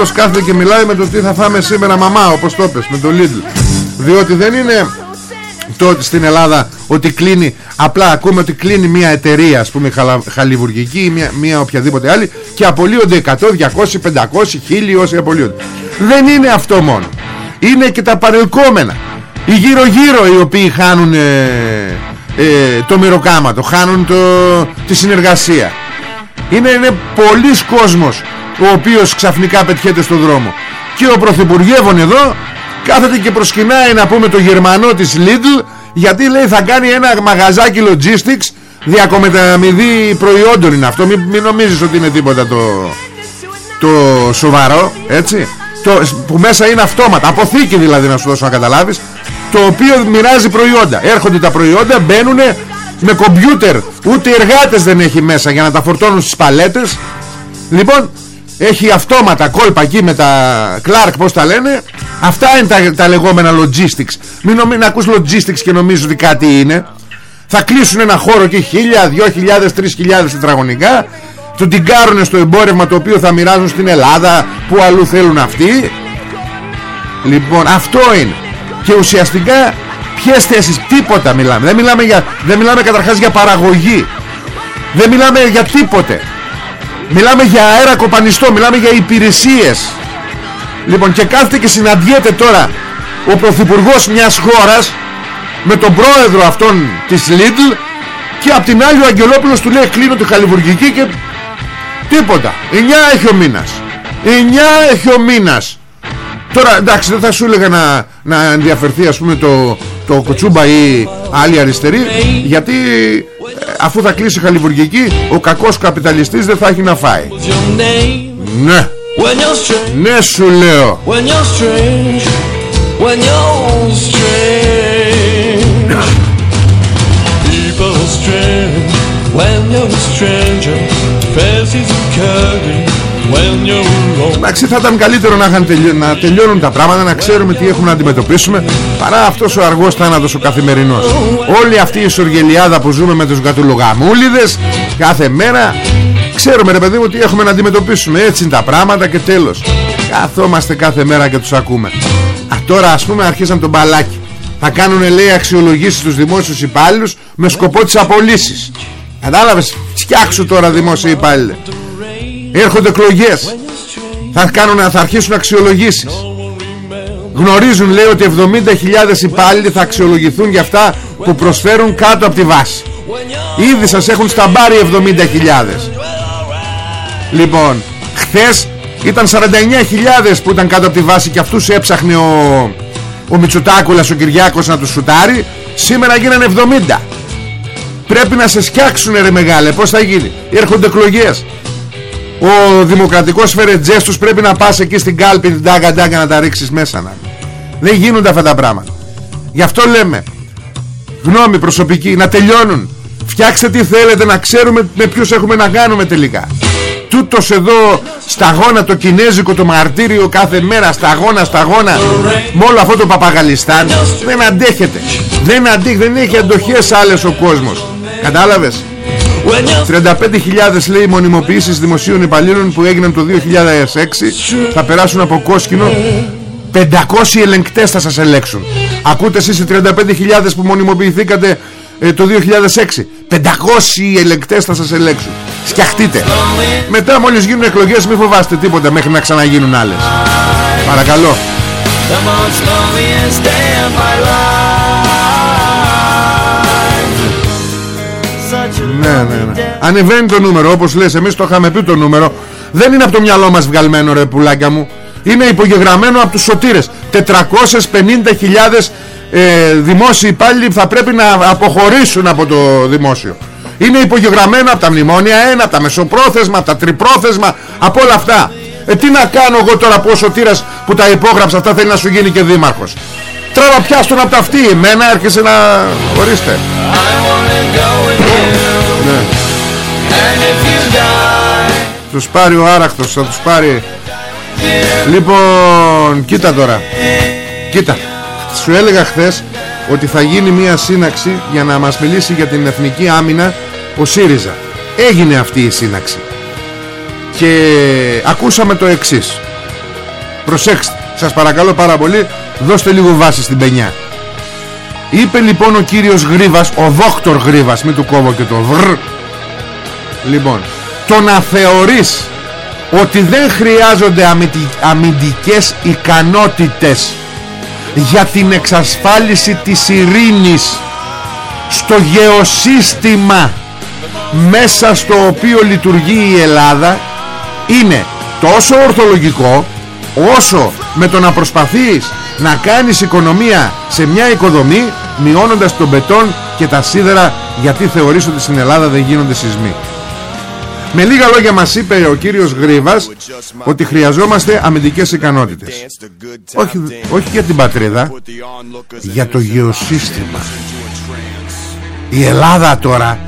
Speaker 2: άλλος κάθεται και μιλάει με το τι θα φάμε σήμερα μαμά όπως το πες με το Lidl. Διότι δεν είναι το στην Ελλάδα ότι κλείνει Απλά ακούμε ότι κλείνει μια εταιρεία Ας πούμε χαλιβουργική ή μια, μια οποιαδήποτε άλλη Και απολύονται 100, 200, 500, 1000 όσοι απολύονται. Δεν είναι αυτό μόνο. Είναι και τα παρελκόμενα. Οι γύρω γύρω οι οποίοι χάνουν ε, ε, το μυροκάματο Χάνουν το, τη συνεργασία. Είναι, είναι πολλής κόσμος ο οποίος ξαφνικά πετιέται στον δρόμο. Και ο Πρωθυπουργεύων εδώ κάθεται και προσκυνάει να πούμε το Γερμανό της Lidl γιατί λέει θα κάνει ένα μαγαζάκι logistics διακομεταμιδή προϊόντων είναι αυτό. Μην, μην νομίζεις ότι είναι τίποτα το, το σοβαρό έτσι; Το, που μέσα είναι αυτόματα αποθήκη δηλαδή να σου δώσω να καταλάβεις το οποίο μοιράζει προϊόντα. Έρχονται τα προϊόντα μπαίνουν με κομπιούτερ. Ούτε εργάτες δεν έχει μέσα για να τα φορτώνουν στις παλέτες. Λοιπόν έχει αυτόματα κόλπα εκεί με τα Clark πως τα λένε. Αυτά είναι τα, τα λεγόμενα logistics. Μην, μην ακούς logistics και νομίζεις ότι κάτι είναι. Θα κλείσουν ένα χώρο και χίλια, δυο χιλιάδες, τρεις χιλιάδες τετραγωνικά. Το τυγκάρουν στο εμπόρευμα το οποίο θα μοιράζουν στην Ελλάδα που αλλού θέλουν αυτοί. Λοιπόν αυτό είναι. Και ουσιαστικά ποιες θέσεις τίποτα μιλάμε. Δεν μιλάμε, για, δεν μιλάμε καταρχάς για παραγωγή. Δεν μιλάμε για τίποτε Μιλάμε για αέρα κοπανιστό Μιλάμε για υπηρεσίες. Λοιπόν και κάθεται και συναντιέται τώρα Ο πρωθυπουργός μιας χώρας Με τον πρόεδρο αυτόν της Lidl Και απ' την άλλη ο Αγγελόπουλος του λέει Κλείνω τη χαλιβουργική και Τίποτα. 9 έχει ο μήνας. 9 έχει ο μήνας. Τώρα εντάξει δεν θα σου έλεγα να, να ενδιαφερθεί ας πούμε το, το κοτσούμπα ή άλλη αριστερή Γιατί αφού θα κλείσει χαλιβουργική ο κακός καπιταλιστής δεν θα έχει να φάει. Ναι. Ναι σου λέω. When you're a stranger Faces of Εντάξει θα ήταν καλύτερο να, τελειώ, να τελειώνουν τα πράγματα Να ξέρουμε τι έχουμε να αντιμετωπίσουμε Παρά αυτός ο αργός θάνατος ο καθημερινός. Όλη αυτή η σοργελιάδα που ζούμε με τους γατουλογαμούλιδες Κάθε μέρα Ξέρουμε ρε παιδί μου τι έχουμε να αντιμετωπίσουμε. Έτσι είναι τα πράγματα και τέλος. Καθόμαστε κάθε μέρα και τους ακούμε. Α, Τώρα ας πούμε αρχίσαν τον μπαλάκι. Θα κάνουν λέει αξιολογήσεις στους δημόσιους υπάλληλους Με σκοπό τις απολύσεις. Κατάλαβες; Φτιάξου τώρα δημόσιοι υπάλληλοι Έρχονται εκλογές. Θα, κάνουν, θα αρχίσουν αξιολογήσεις. Γνωρίζουν λέει ότι 70.000 υπάλληλοι θα αξιολογηθούν για αυτά που προσφέρουν κάτω από τη βάση. Ήδη σας έχουν σταμπάρει 70.000 Λοιπόν Χθες ήταν 49.000 που ήταν κάτω από τη βάση Και αυτούς έψαχνε ο, ο Μητσοτάκουλας ο Κυριάκος να τους σουτάρει. Σήμερα γίνανε 70 Πρέπει να σε σκιάξουν ρε μεγάλε Πως θα γίνει. Έρχονται εκλογές ο δημοκρατικός φερετζές τους πρέπει να πας εκεί στην κάλπη την τάγκα τάγκα να τα ρίξεις μέσα να. δεν γίνονται αυτά τα πράγματα. Γι' αυτό λέμε γνώμη προσωπική να τελειώνουν. Φτιάξτε τι θέλετε να ξέρουμε με ποιους έχουμε να κάνουμε τελικά. Τούτος εδώ σταγόνα το κινέζικο το μαρτύριο κάθε μέρα σταγόνα σταγόνα. Με όλο αυτό το παπαγαλιστάν δεν αντέχεται. Δεν αντέχεται δεν έχει αντοχές άλλες ο κόσμος. Κατάλαβες; 35.000 λέει μονιμοποιήσεις δημοσίων υπαλλήλων που έγιναν το 2006 θα περάσουν από κόσκινο. 500 ελεγκτές θα σας ελέξουν. Ακούτε εσείς οι 35.000 που μονιμοποιηθήκατε ε, το 2006 500 ελεγκτές θα σας ελέξουν. Σκιαχτείτε. Μετά μόλις γίνουν εκλογές μην φοβάστε τίποτα μέχρι να ξαναγίνουν άλλες. Παρακαλώ.
Speaker 3: The most loneliest day of my life.
Speaker 2: Ναι, ναι,
Speaker 3: lonely
Speaker 2: ναι.
Speaker 3: day.
Speaker 2: Ανεβαίνει το νούμερο όπως λες εμείς το είχαμε πει το νούμερο. Δεν είναι από το μυαλό μας βγαλμένο ρε πουλάκια μου. Είναι υπογεγραμμένο από τους σωτήρες. 450.000 ε, δημόσιοι υπάλληλοι θα πρέπει να αποχωρήσουν από το δημόσιο. Είναι υπογεγραμμένο από τα μνημόνια ένα, από τα μεσοπρόθεσμα, από τα τριπρόθεσμα Από όλα αυτά. Ε, Τι να κάνω εγώ τώρα που ο σωτήρας που τα υπόγραψα αυτά θέλει να σου γίνει και δήμαρχος. Τράβα πιάστον από τα αυτή. Εμένα έρχεσαι να... Ορίστε Τους πάρει ο άραχτος Θα τους πάρει. Λοιπόν Κοίτα τώρα. Κοίτα. Σου έλεγα χθες Ότι θα γίνει μια σύναξη Για να μας μιλήσει για την εθνική άμυνα Ο ΣΥΡΙΖΑ. Έγινε αυτή η σύναξη. Και ακούσαμε το εξής. Προσέξτε Σας παρακαλώ πάρα πολύ Δώστε λίγο βάση στην πενιά Είπε λοιπόν ο κύριος Γρίβας Ο δόκτωρ Γρίβας Μην του κόβω και το βρ. Λοιπόν Το να θεωρείς Ότι δεν χρειάζονται αμυτι- αμυντικές ικανότητες Για την εξασφάλιση της ειρήνης Στο γεωσύστημα Μέσα στο οποίο λειτουργεί η Ελλάδα Είναι τόσο ορθολογικό Όσο με το να προσπαθείς να κάνεις οικονομία σε μια οικοδομή μειώνοντας τον μπετόν και τα σίδερα γιατί θεωρείς ότι στην Ελλάδα δεν γίνονται σεισμοί. Με λίγα λόγια μας είπε ο κύριος Γρίβας ότι χρειαζόμαστε αμυντικές ικανότητες. Όχι, όχι για την πατρίδα, για το γεωσύστημα. Η Ελλάδα τώρα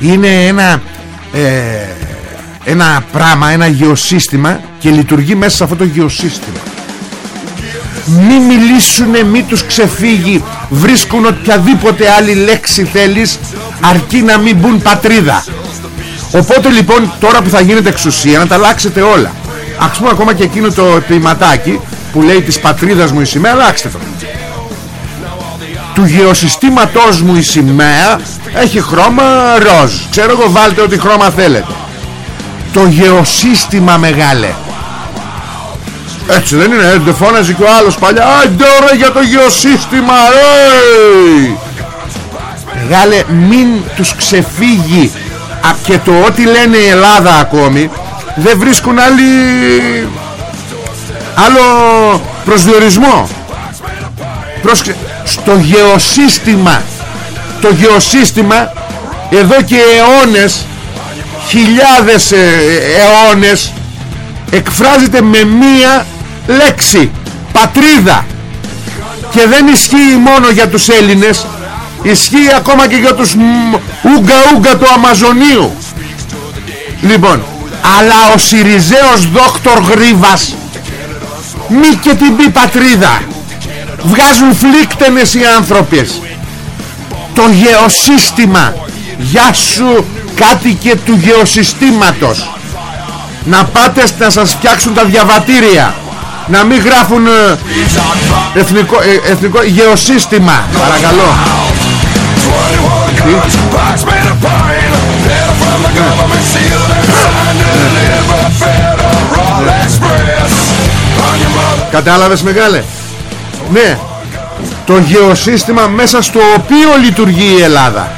Speaker 2: είναι ένα, ε, ένα πράγμα, ένα γεωσύστημα και λειτουργεί μέσα σε αυτό το γεωσύστημα. Μη μιλήσουνε, μη τους ξεφύγει Βρίσκουν οποιαδήποτε άλλη λέξη θέλεις Αρκεί να μην μπουν πατρίδα Οπότε λοιπόν τώρα που θα γίνετε εξουσία Να τα αλλάξετε όλα. Ας πούμε ακόμα και εκείνο το ποιηματάκι Που λέει της πατρίδας μου η σημαία Αλλάξτε το. Του γεωσυστήματός μου η σημαία Έχει χρώμα ροζ. Ξέρω εγώ βάλτε ό,τι χρώμα θέλετε. Το γεωσύστημα μεγάλε. Έτσι δεν είναι, ε, δεν φώναζε και ο άλλος παλιά. Άντε ρε για το γεωσύστημα ρε Μεγάλε μην τους ξεφύγει. Α, Και το ό,τι λένε η Ελλάδα ακόμη Δεν βρίσκουν άλλη Άλλο προσδιορισμό. Πρόσεξε Στο γεωσύστημα Το γεωσύστημα Εδώ και αιώνες Χιλιάδες ε, αιώνες εκφράζεται με μία λέξη πατρίδα. Και δεν ισχύει μόνο για τους Έλληνες ισχύει ακόμα και για τους μ, ούγκα ούγκα του Αμαζονίου. Λοιπόν αλλά ο Σιριζέος δόκτωρ Γρίβας μη και την πει πατρίδα βγάζουν φλίκτενες οι άνθρωπες το γεωσύστημα γεια σου κάτοικε του γεωσυστήματος. Να πάτε να σας φτιάξουν τα διαβατήρια να μην γράφουν ε, εθνικό, ε, εθνικό γεωσύστημα παρακαλώ Κατάλαβες μεγάλε; Ναι. Το γεωσύστημα μέσα στο οποίο λειτουργεί η Ελλάδα.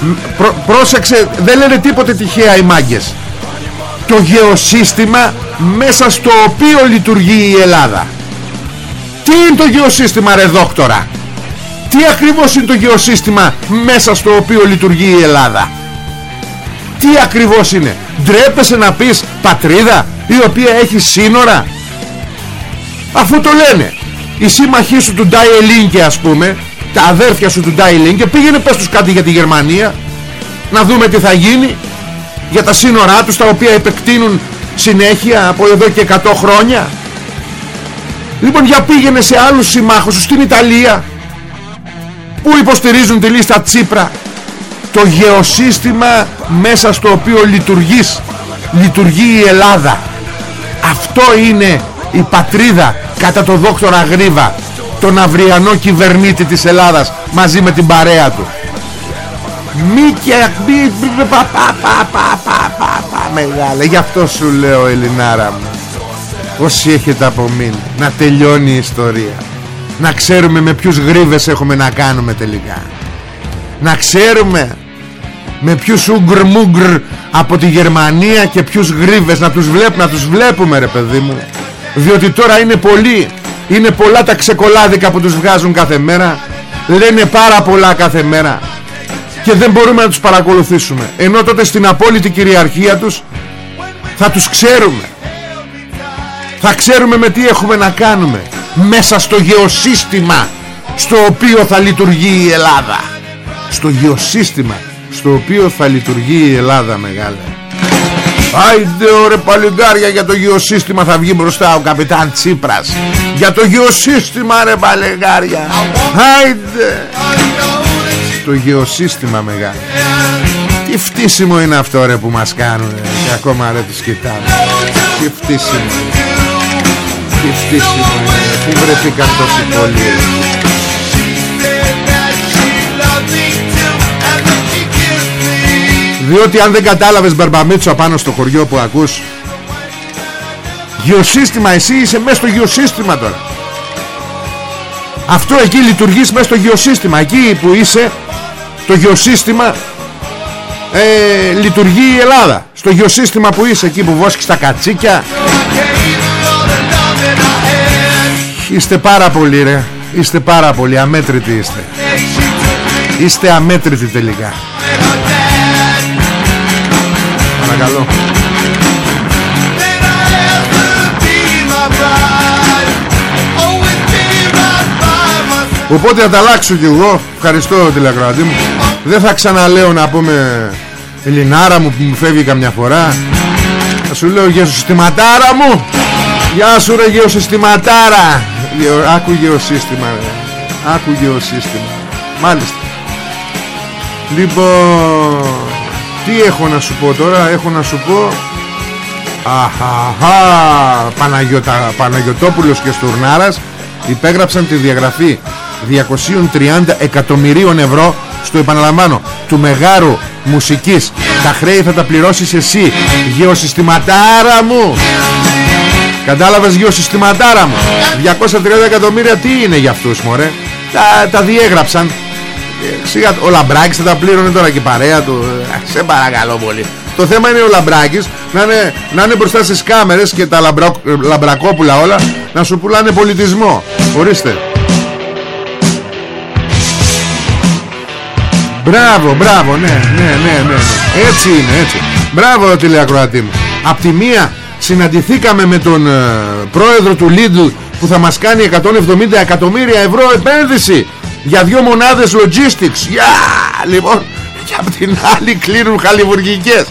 Speaker 2: Μ, πρό- Πρόσεξε Δεν λένε τίποτε τυχαία οι μάγκες. Το γεωσύστημα μέσα στο οποίο λειτουργεί η Ελλάδα. Τι είναι το γεωσύστημα ρε δόκτορα; Τι ακριβώς είναι το γεωσύστημα μέσα στο οποίο λειτουργεί η Ελλάδα; Τι ακριβώς είναι; Ντρέπεσαι να πεις πατρίδα η οποία έχει σύνορα; Αφού το λένε Οι σύμμαχοί σου του Ντάι Ελίνκε ας πούμε Τα αδέρφια σου του Ντάι Ελίνκε Πήγαινε πες τους κάτι για τη Γερμανία Να δούμε τι θα γίνει Για τα σύνορά τους τα οποία επεκτείνουν Συνέχεια από εδώ και 100 χρόνια. Λοιπόν για πήγαινε σε άλλους συμμάχους σου Στην Ιταλία Που υποστηρίζουν τη λίστα Τσίπρα Το γεωσύστημα Μέσα στο οποίο λειτουργείς Λειτουργεί η Ελλάδα αυτό είναι η πατρίδα κατά το δόκτωρα Γρίβα τον αυριανό κυβερνήτη της Ελλάδας μαζί με την παρέα του μη και μη, μη, πα, πα, πα, πα, πα, πα, πα, μεγάλε γι' αυτό σου λέω Ελληνάρα μου Όσοι έχετε απομείνει Να τελειώνει η ιστορία Να ξέρουμε με ποιους γρίβες έχουμε να κάνουμε τελικά. Να ξέρουμε Με ποιους ούγκρ μούγκρ Από τη Γερμανία και ποιους γρίβες Να τους βλέπουμε, να τους βλέπουμε ρε παιδί μου. Διότι τώρα είναι πολλοί Είναι πολλά τα ξεκολάδικα που τους βγάζουν κάθε μέρα. Λένε πάρα πολλά κάθε μέρα. Και δεν μπορούμε να τους παρακολουθήσουμε. Ενώ τότε στην απόλυτη κυριαρχία τους Θα τους ξέρουμε. Θα ξέρουμε με τι έχουμε να κάνουμε μέσα στο γεωσύστημα στο οποίο θα λειτουργεί η Ελλάδα. Στο γεωσύστημα στο οποίο θα λειτουργεί η Ελλάδα μεγάλε. Άιντε ωραία παλιγκάρια για το γεωσύστημα θα βγει μπροστά ο καπιτάν Τσίπρας. Για το γεωσύστημα ρε παλιγκάρια. Άιντε. Το γεωσύστημα μεγάλε. Τι φτύσιμο είναι αυτό ρε που μας κάνουν Και ακόμα ρε τους κοιτάμε. Τι φτύσιμο είναι τι φτύσιμο είναι Πού βρεθήκαν τόσοι πολλοί. Διότι αν δεν κατάλαβες Μπαρμπαμίτσο πάνω στο χωριό που ακούς Γεωσύστημα εσύ είσαι μέσα στο γεωσύστημα τώρα. Αυτό εκεί λειτουργείς μέσα στο γεωσύστημα. Εκεί που είσαι Το γεωσύστημα ε, Λειτουργεί η Ελλάδα. Στο γεωσύστημα που είσαι εκεί που βόσκεις τα κατσίκια Είστε πάρα πολύ ρε. Είστε πάρα πολύ. Αμέτρητοι είστε. Είστε αμέτρητοι τελικά. Παρακαλώ. Οπότε θα τα αλλάξω κι εγώ. Ευχαριστώ τηλεκροατή μου. Δεν θα ξαναλέω να πούμε Ελληνάρα μου που μου φεύγει καμιά φορά Θα σου λέω για συστηματάρα μου Γεια σου ρε γεωσυστηματάρα. Άκου γεωσύστημα Άκου γεωσύστημα. Μάλιστα. Λοιπόν Τι έχω να σου πω τώρα Έχω να σου πω. Αχαχα Παναγιωτα, Παναγιωτόπουλος και Στουρνάρας Υπέγραψαν τη διαγραφή 230 εκατομμυρίων ευρώ Στο επαναλαμβάνω Του μεγάρου μουσικής. Τα χρέη θα τα πληρώσεις εσύ Γεωσυστηματάρα μου Κατάλαβες γεωσυστηματάρα μου 230 εκατομμύρια τι είναι για αυτούς μωρέ; Τα, τα διέγραψαν ε, Ο Λαμπράκης θα τα πλήρωνε τώρα και η παρέα του ε, Σε παρακαλώ πολύ Το θέμα είναι ο Λαμπράκης να είναι, να είναι μπροστά στις κάμερες Και τα λαμπρα, λαμπρακόπουλα όλα Να σου πουλάνε πολιτισμό Ορίστε Μπράβο, μπράβο, ναι, ναι, ναι, ναι. Έτσι είναι, έτσι. Μπράβο, τηλεακροατή μου. Απ' τη μία συναντηθήκαμε με τον ε, πρόεδρο του Lidl που θα μας κάνει 170 εκατομμύρια ευρώ επένδυση για δύο μονάδες logistics. Γεια! Λοιπόν, και απ' την άλλη κλείνουν χαλιβουργικές.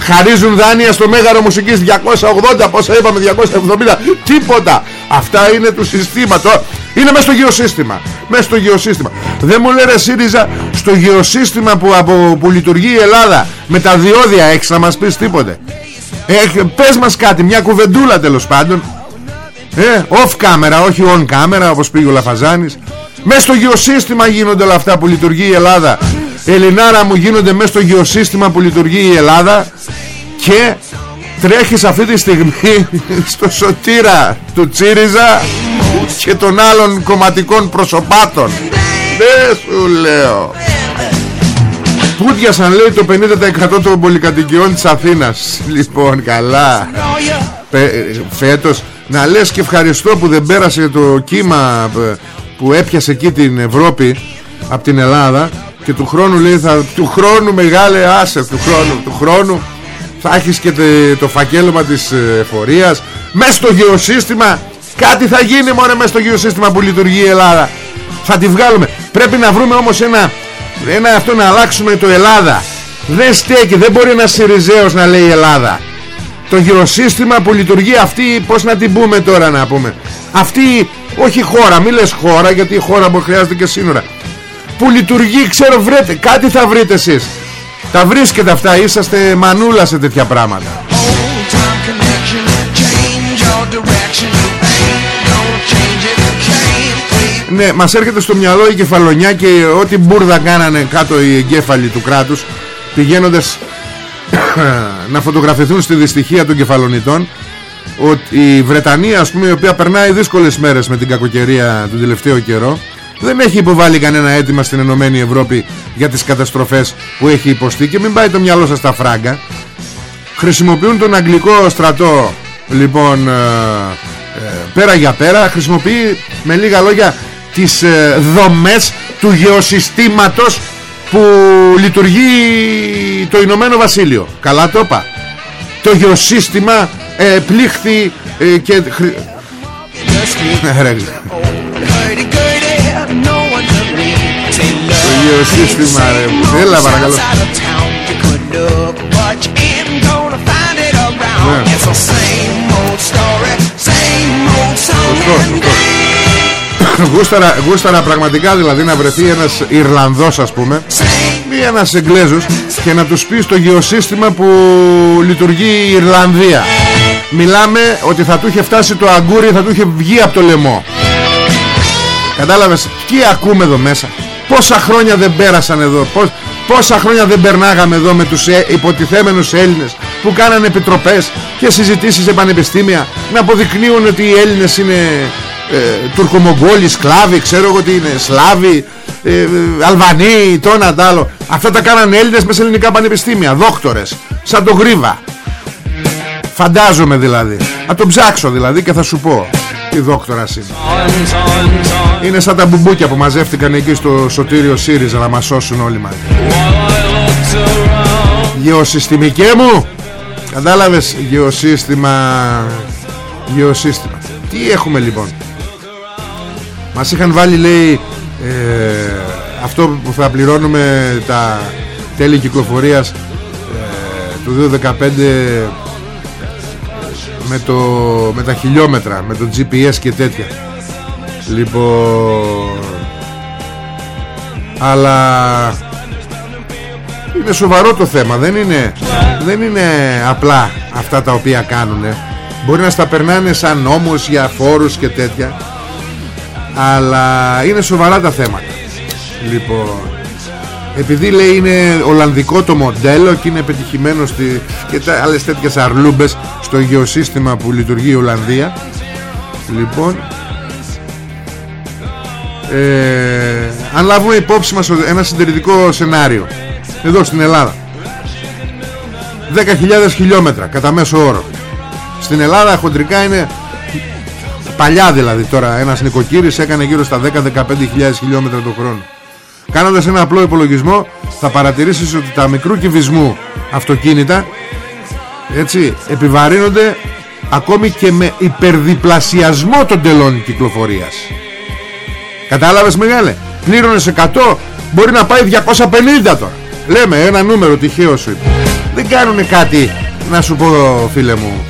Speaker 2: Χαρίζουν δάνεια στο Μέγαρο Μουσικής 280, πόσα είπαμε 270, τίποτα. Αυτά είναι του συστήματος. Είναι μέσα στο γεωσύστημα. Μέσα στο γεωσύστημα. Δεν μου λένε ΣΥΡΙΖΑ στο γεωσύστημα που, από, που λειτουργεί η Ελλάδα με τα διόδια έχεις να μας πεις τίποτε. Ε, πες μας κάτι, μια κουβεντούλα τέλος πάντων. Ε, off camera, όχι on camera όπως πήγε ο Λαφαζάνης. Μέσα στο γεωσύστημα γίνονται όλα αυτά που λειτουργεί η Ελλάδα. Ελληνάρα μου γίνονται μέσα στο γεωσύστημα που λειτουργεί η Ελλάδα και τρέχεις αυτή τη στιγμή (laughs) στο σωτήρα του Τσίριζα και των άλλων κομματικών προσωπάτων. Δεν σου λέω. Πούτιασαν λέει το 50% των πολυκατοικιών της Αθήνας. Λοιπόν καλά. Φέτος Να λες και ευχαριστώ που δεν πέρασε το κύμα Που έπιασε εκεί την Ευρώπη Από την Ελλάδα Και του χρόνου λέει θα, Του χρόνου μεγάλε άσε Του χρόνου, του χρόνου Θα έχεις και το, φακέλωμα της εφορίας. Μες στο γεωσύστημα Κάτι θα γίνει μόνο μέσα στο γεωσύστημα που λειτουργεί η Ελλάδα. Θα τη βγάλουμε. Πρέπει να βρούμε όμως ένα ένα αυτό να αλλάξουμε το Ελλάδα. Δεν στέκει, δεν μπορεί ένας Σιριζέος να λέει Ελλάδα. Το γεωσύστημα που λειτουργεί αυτή πως να την πούμε τώρα να πούμε. Αυτή όχι χώρα μη λες χώρα γιατί η χώρα που χρειάζεται και σύνορα. Που λειτουργεί ξέρω βρείτε κάτι θα βρείτε εσείς. Τα βρίσκετε αυτά είσαστε μανούλα σε τέτοια πράγματα Ναι, μας έρχεται στο μυαλό η κεφαλονιά και ό,τι μπουρδα κάνανε κάτω οι εγκέφαλοι του κράτους πηγαίνοντας (coughs) να φωτογραφηθούν στη δυστυχία των κεφαλονιτών ότι η Βρετανία ας πούμε η οποία περνάει δύσκολες μέρες με την κακοκαιρία του τελευταίο καιρό δεν έχει υποβάλει κανένα αίτημα στην Ενωμένη Ευρώπη για τις καταστροφές που έχει υποστεί και μην πάει το μυαλό σας στα φράγκα. Χρησιμοποιούν τον αγγλικό στρατό λοιπόν ε, ε, πέρα για πέρα χρησιμοποιεί με λίγα λόγια τις ε, δομές του γεωσυστήματος που λειτουργεί το Ηνωμένο Βασίλειο. Καλά το είπα. Το γεωσύστημα ε, πλήχθη ε, και χρη- Ρε, το γεωσύστημα ρε έλα παρακαλώ. Ναι. Γούσταρα, γούσταρα πραγματικά δηλαδή να βρεθεί ένας Ιρλανδός ας πούμε ή ένας Εγγλέζος και να τους πει στο γεωσύστημα που λειτουργεί η Ιρλανδία. Μιλάμε ότι θα του είχε φτάσει το αγκούρι θα του είχε βγει από το λαιμό. Κατάλαβες τι ακούμε εδώ μέσα; Πόσα χρόνια δεν πέρασαν εδώ; Πώς, πόσα χρόνια δεν περνάγαμε εδώ με τους ε, υποτιθέμενους Έλληνες που κάνανε επιτροπές και συζητήσεις σε πανεπιστήμια να αποδεικνύουν ότι οι Έλληνες είναι ε, Τουρκομογγόλοι, Σκλάβοι, ξέρω εγώ τι είναι, Σλάβοι, ε, ε, Αλβανοί, το ένα τ' άλλο. Αυτά τα κάνανε Έλληνες με σε ελληνικά πανεπιστήμια, δόκτορες, σαν το γρίβα. Φαντάζομαι δηλαδή. Να τον ψάξω δηλαδή και θα σου πω τι δόκτορας είναι. Είναι σαν τα μπουμπούκια που μαζεύτηκαν εκεί στο σωτήριο ΣΥΡΙΖΑ να μας σώσουν όλοι μαζί. Γεωσυστημικέ μου Κατάλαβες Γεωσύστημα Γεωσύστημα Τι έχουμε λοιπόν; Μας είχαν βάλει λέει ε, Αυτό που θα πληρώνουμε Τα τέλη κυκλοφορίας ε, Του 2015 με, το, με τα χιλιόμετρα Με το GPS και τέτοια. Λοιπόν Αλλά είναι σοβαρό το θέμα δεν είναι, δεν είναι απλά αυτά τα οποία κάνουν μπορεί να στα περνάνε σαν νόμους για φόρους και τέτοια αλλά είναι σοβαρά τα θέματα. Λοιπόν επειδή λέει είναι Ολλανδικό το μοντέλο και είναι πετυχημένο στη, και τα άλλες τέτοιες αρλούμπες στο γεωσύστημα που λειτουργεί η Ολλανδία. Λοιπόν ε, αν λάβουμε υπόψη μας ένα συντηρητικό σενάριο εδώ στην Ελλάδα 10.000 χιλιόμετρα κατά μέσο όρο. Στην Ελλάδα χοντρικά είναι παλιά δηλαδή τώρα ένας νοικοκύρης έκανε γύρω στα 10-15.000 χιλιόμετρα το χρόνο. Κάνοντας ένα απλό υπολογισμό θα παρατηρήσεις ότι τα μικρού κυβισμού αυτοκίνητα έτσι επιβαρύνονται ακόμη και με υπερδιπλασιασμό των τελών κυκλοφορίας. Κατάλαβες μεγάλε; Πλήρωνες 100 Μπορεί να πάει 250 τώρα. Λέμε ένα νούμερο τυχαίο σου. Είπε. Δεν κάνουν κάτι Να σου πω φίλε μου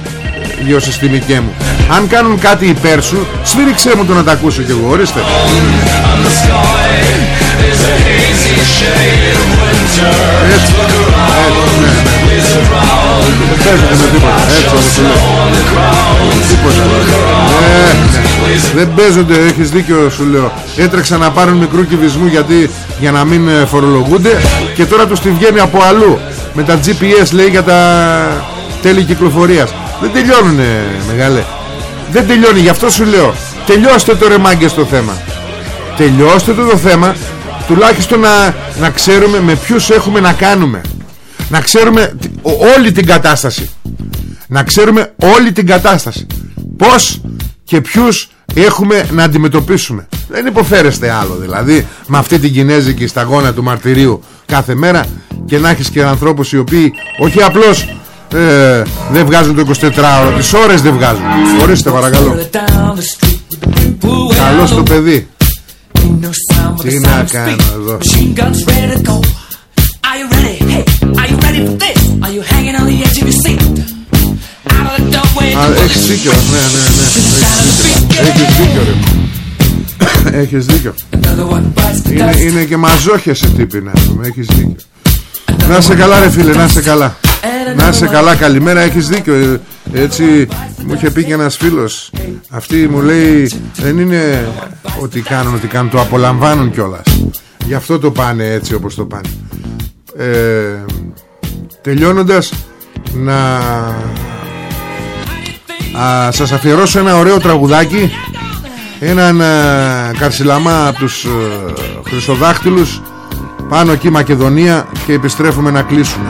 Speaker 2: Γεωσυστημικέ μου. Αν κάνουν κάτι υπέρ σου Σφύριξέ μου το να τα ακούσω κι εγώ Ορίστε. Έτσι Έτσι ναι, ναι. Δεν παίζεται με τίποτα. Έτσι όπως το λέω. Τίποτα. Ναι, ναι. Δεν παίζονται, έχεις δίκιο σου λέω. Έτρεξαν να πάρουν μικρού κυβισμού γιατί Για να μην ε, φορολογούνται Και τώρα τους τη βγαίνει από αλλού. Με τα GPS λέει για τα τέλη κυκλοφορίας Δεν τελειώνουνε μεγάλε. Δεν τελειώνει, γι' αυτό σου λέω. Τελειώστε το ρε μάγκες το θέμα. Τελειώστε το το θέμα Τουλάχιστον να, να ξέρουμε με ποιους έχουμε να κάνουμε. Να ξέρουμε τι- ο- όλη την κατάσταση. Να ξέρουμε όλη την κατάσταση. Πώς και ποιους έχουμε να αντιμετωπίσουμε. Δεν υποφέρεστε άλλο δηλαδή Με αυτή την κινέζικη σταγόνα του μαρτυρίου Κάθε μέρα Και να έχεις και ανθρώπους οι οποίοι Όχι απλώς ε, δεν βγάζουν το 24ωρο Τις ώρες δεν βγάζουν Ορίστε παρακαλώ Καλώς το παιδί
Speaker 4: Τι να κάνω εδώ
Speaker 2: Α, έχεις δίκιο, ναι, ναι, ναι. Έχεις δίκιο, ρε. Έχεις δίκιο. Είναι, είναι και μαζόχες οι τύποι, να πούμε. Έχεις δίκιο. Να σε καλά, ρε φίλε, να σε καλά. Να σε καλά, καλημέρα, έχεις δίκιο. Ε, Έτσι, μου είχε πει και ένας φίλος. Αυτή μου λέει, δεν είναι ότι κάνουν, ότι κάνουν, το απολαμβάνουν κιόλας. Γι' αυτό το πάνε έτσι όπως το πάνε. Ε, τελειώνοντας, να Α, σας αφιερώσω ένα ωραίο τραγουδάκι Έναν α, καρσιλαμά από τους α, Χρυσοδάχτυλους Πάνω εκεί Μακεδονία Και επιστρέφουμε να κλείσουμε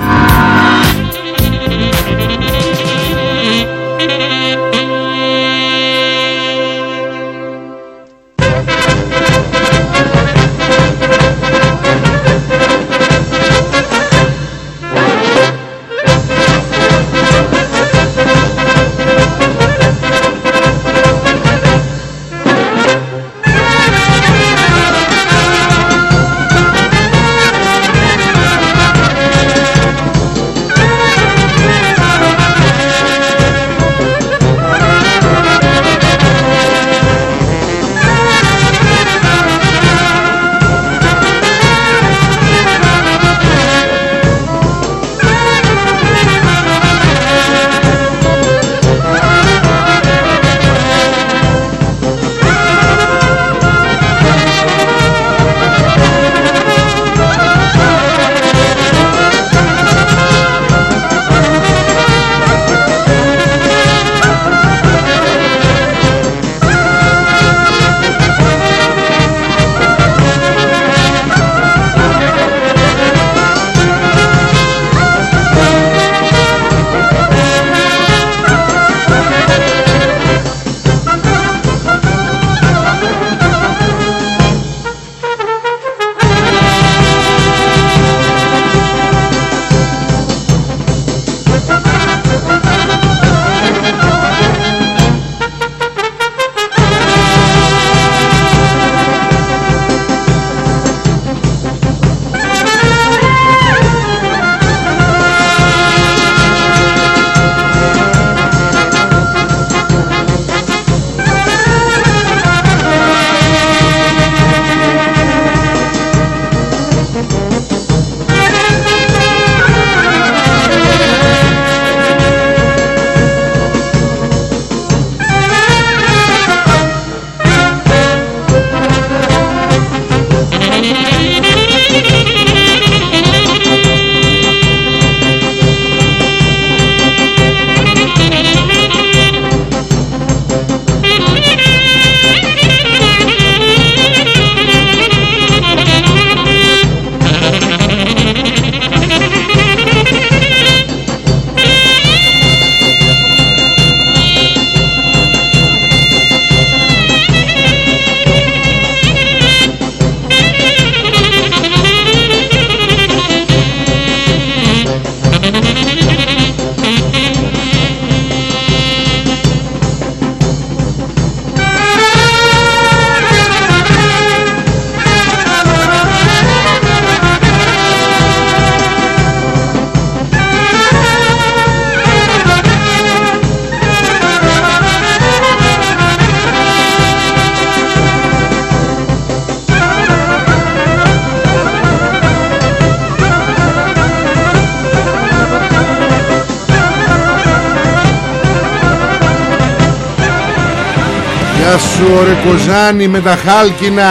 Speaker 2: Γεια σου ωραία Κοζάνη με τα χάλκινα.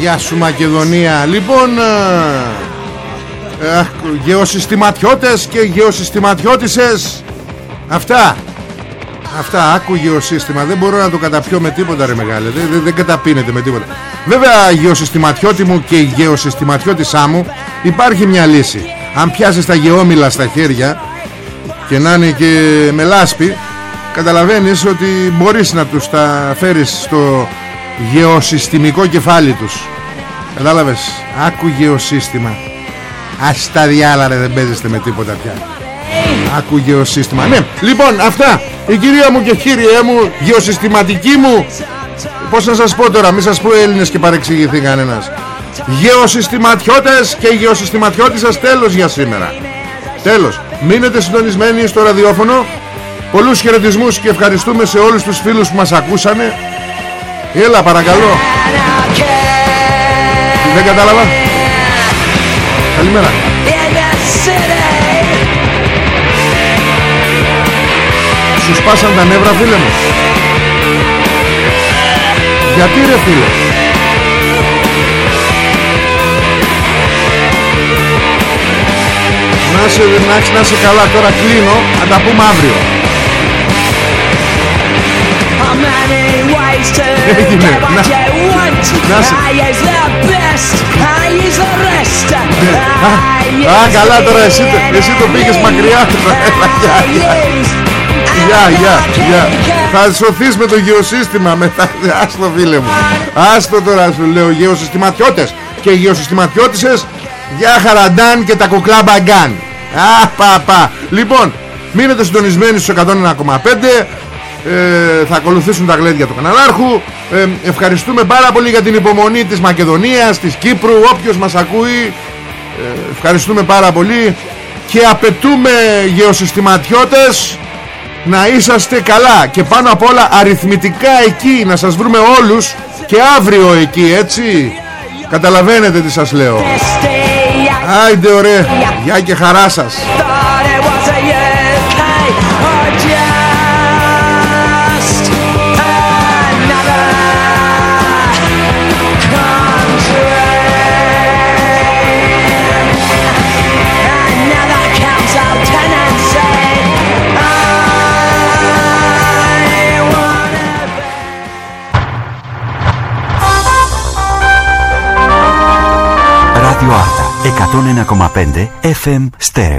Speaker 2: Γεια σου Μακεδονία. Λοιπόν ε, ε, Γεωσυστηματιώτες και γεωσυστηματιώτησες. Αυτά. Αυτά άκου γεωσύστημα. Δεν μπορώ να το καταπιώ με τίποτα ρε μεγάλε. Δεν, δεν, δεν καταπίνεται με τίποτα. Βέβαια γεωσυστηματιώτη μου και η γεωσυστηματιώτησά μου Υπάρχει μια λύση. Αν πιάσεις τα γεώμηλα στα χέρια Και να είναι και με λάσπη καταλαβαίνεις ότι μπορείς να τους τα φέρεις στο γεωσυστημικό κεφάλι τους. Κατάλαβες; Άκου γεωσύστημα. Ας τα διάλα ρε δεν παίζεστε με τίποτα πια. Άκου γεωσύστημα. Ναι λοιπόν αυτά. Η κυρία μου και κύριέ μου γεωσυστηματική μου. Πως να σας πω τώρα μην σας πω Έλληνες και παρεξηγηθεί κανένας. Γεωσυστηματιώτες και γεωσυστηματιώτησας τέλος για σήμερα. Τέλος. Μείνετε συντονισμένοι στο ραδιόφωνο Πολλούς χαιρετισμούς και ευχαριστούμε σε όλους τους φίλους που μας ακούσανε. Έλα παρακαλώ. Δεν κατάλαβα. Καλημέρα. Σου σπάσαν τα νεύρα φίλε μου. Γιατί ρε φίλε; Να σε, να, να σε καλά. Τώρα κλείνω. Θα τα πούμε αύριο έγινε Να- Να σε- Α, α, καλά τώρα εσύ, το- εσύ το πήγες μακριά Έλα, γεια, γεια. Γεια, γεια, γεια. Θα σωθείς με το γεωσύστημα μετά. Άστο φίλε μου. Άστο τώρα σου λέω γεωσυστηματιώτες και γεωσυστηματιώτησες για χαραντάν και τα κουκλά μπαγκάν. Α, πα, πα. Λοιπόν, μείνετε συντονισμένοι στους 101,5 ε, θα ακολουθήσουν τα γλέντια του καναλάρχου ε, ευχαριστούμε πάρα πολύ για την υπομονή της Μακεδονίας, της Κύπρου όποιος μας ακούει. Ε, ευχαριστούμε πάρα πολύ και απαιτούμε γεωσυστηματιώτες να είσαστε καλά. Και πάνω απ' όλα αριθμητικά εκεί να σας βρούμε όλους και αύριο εκεί έτσι. Καταλαβαίνετε τι σας λέω. Άιντε ωραία. Γεια και χαρά σας
Speaker 1: 101,5 FM Stereo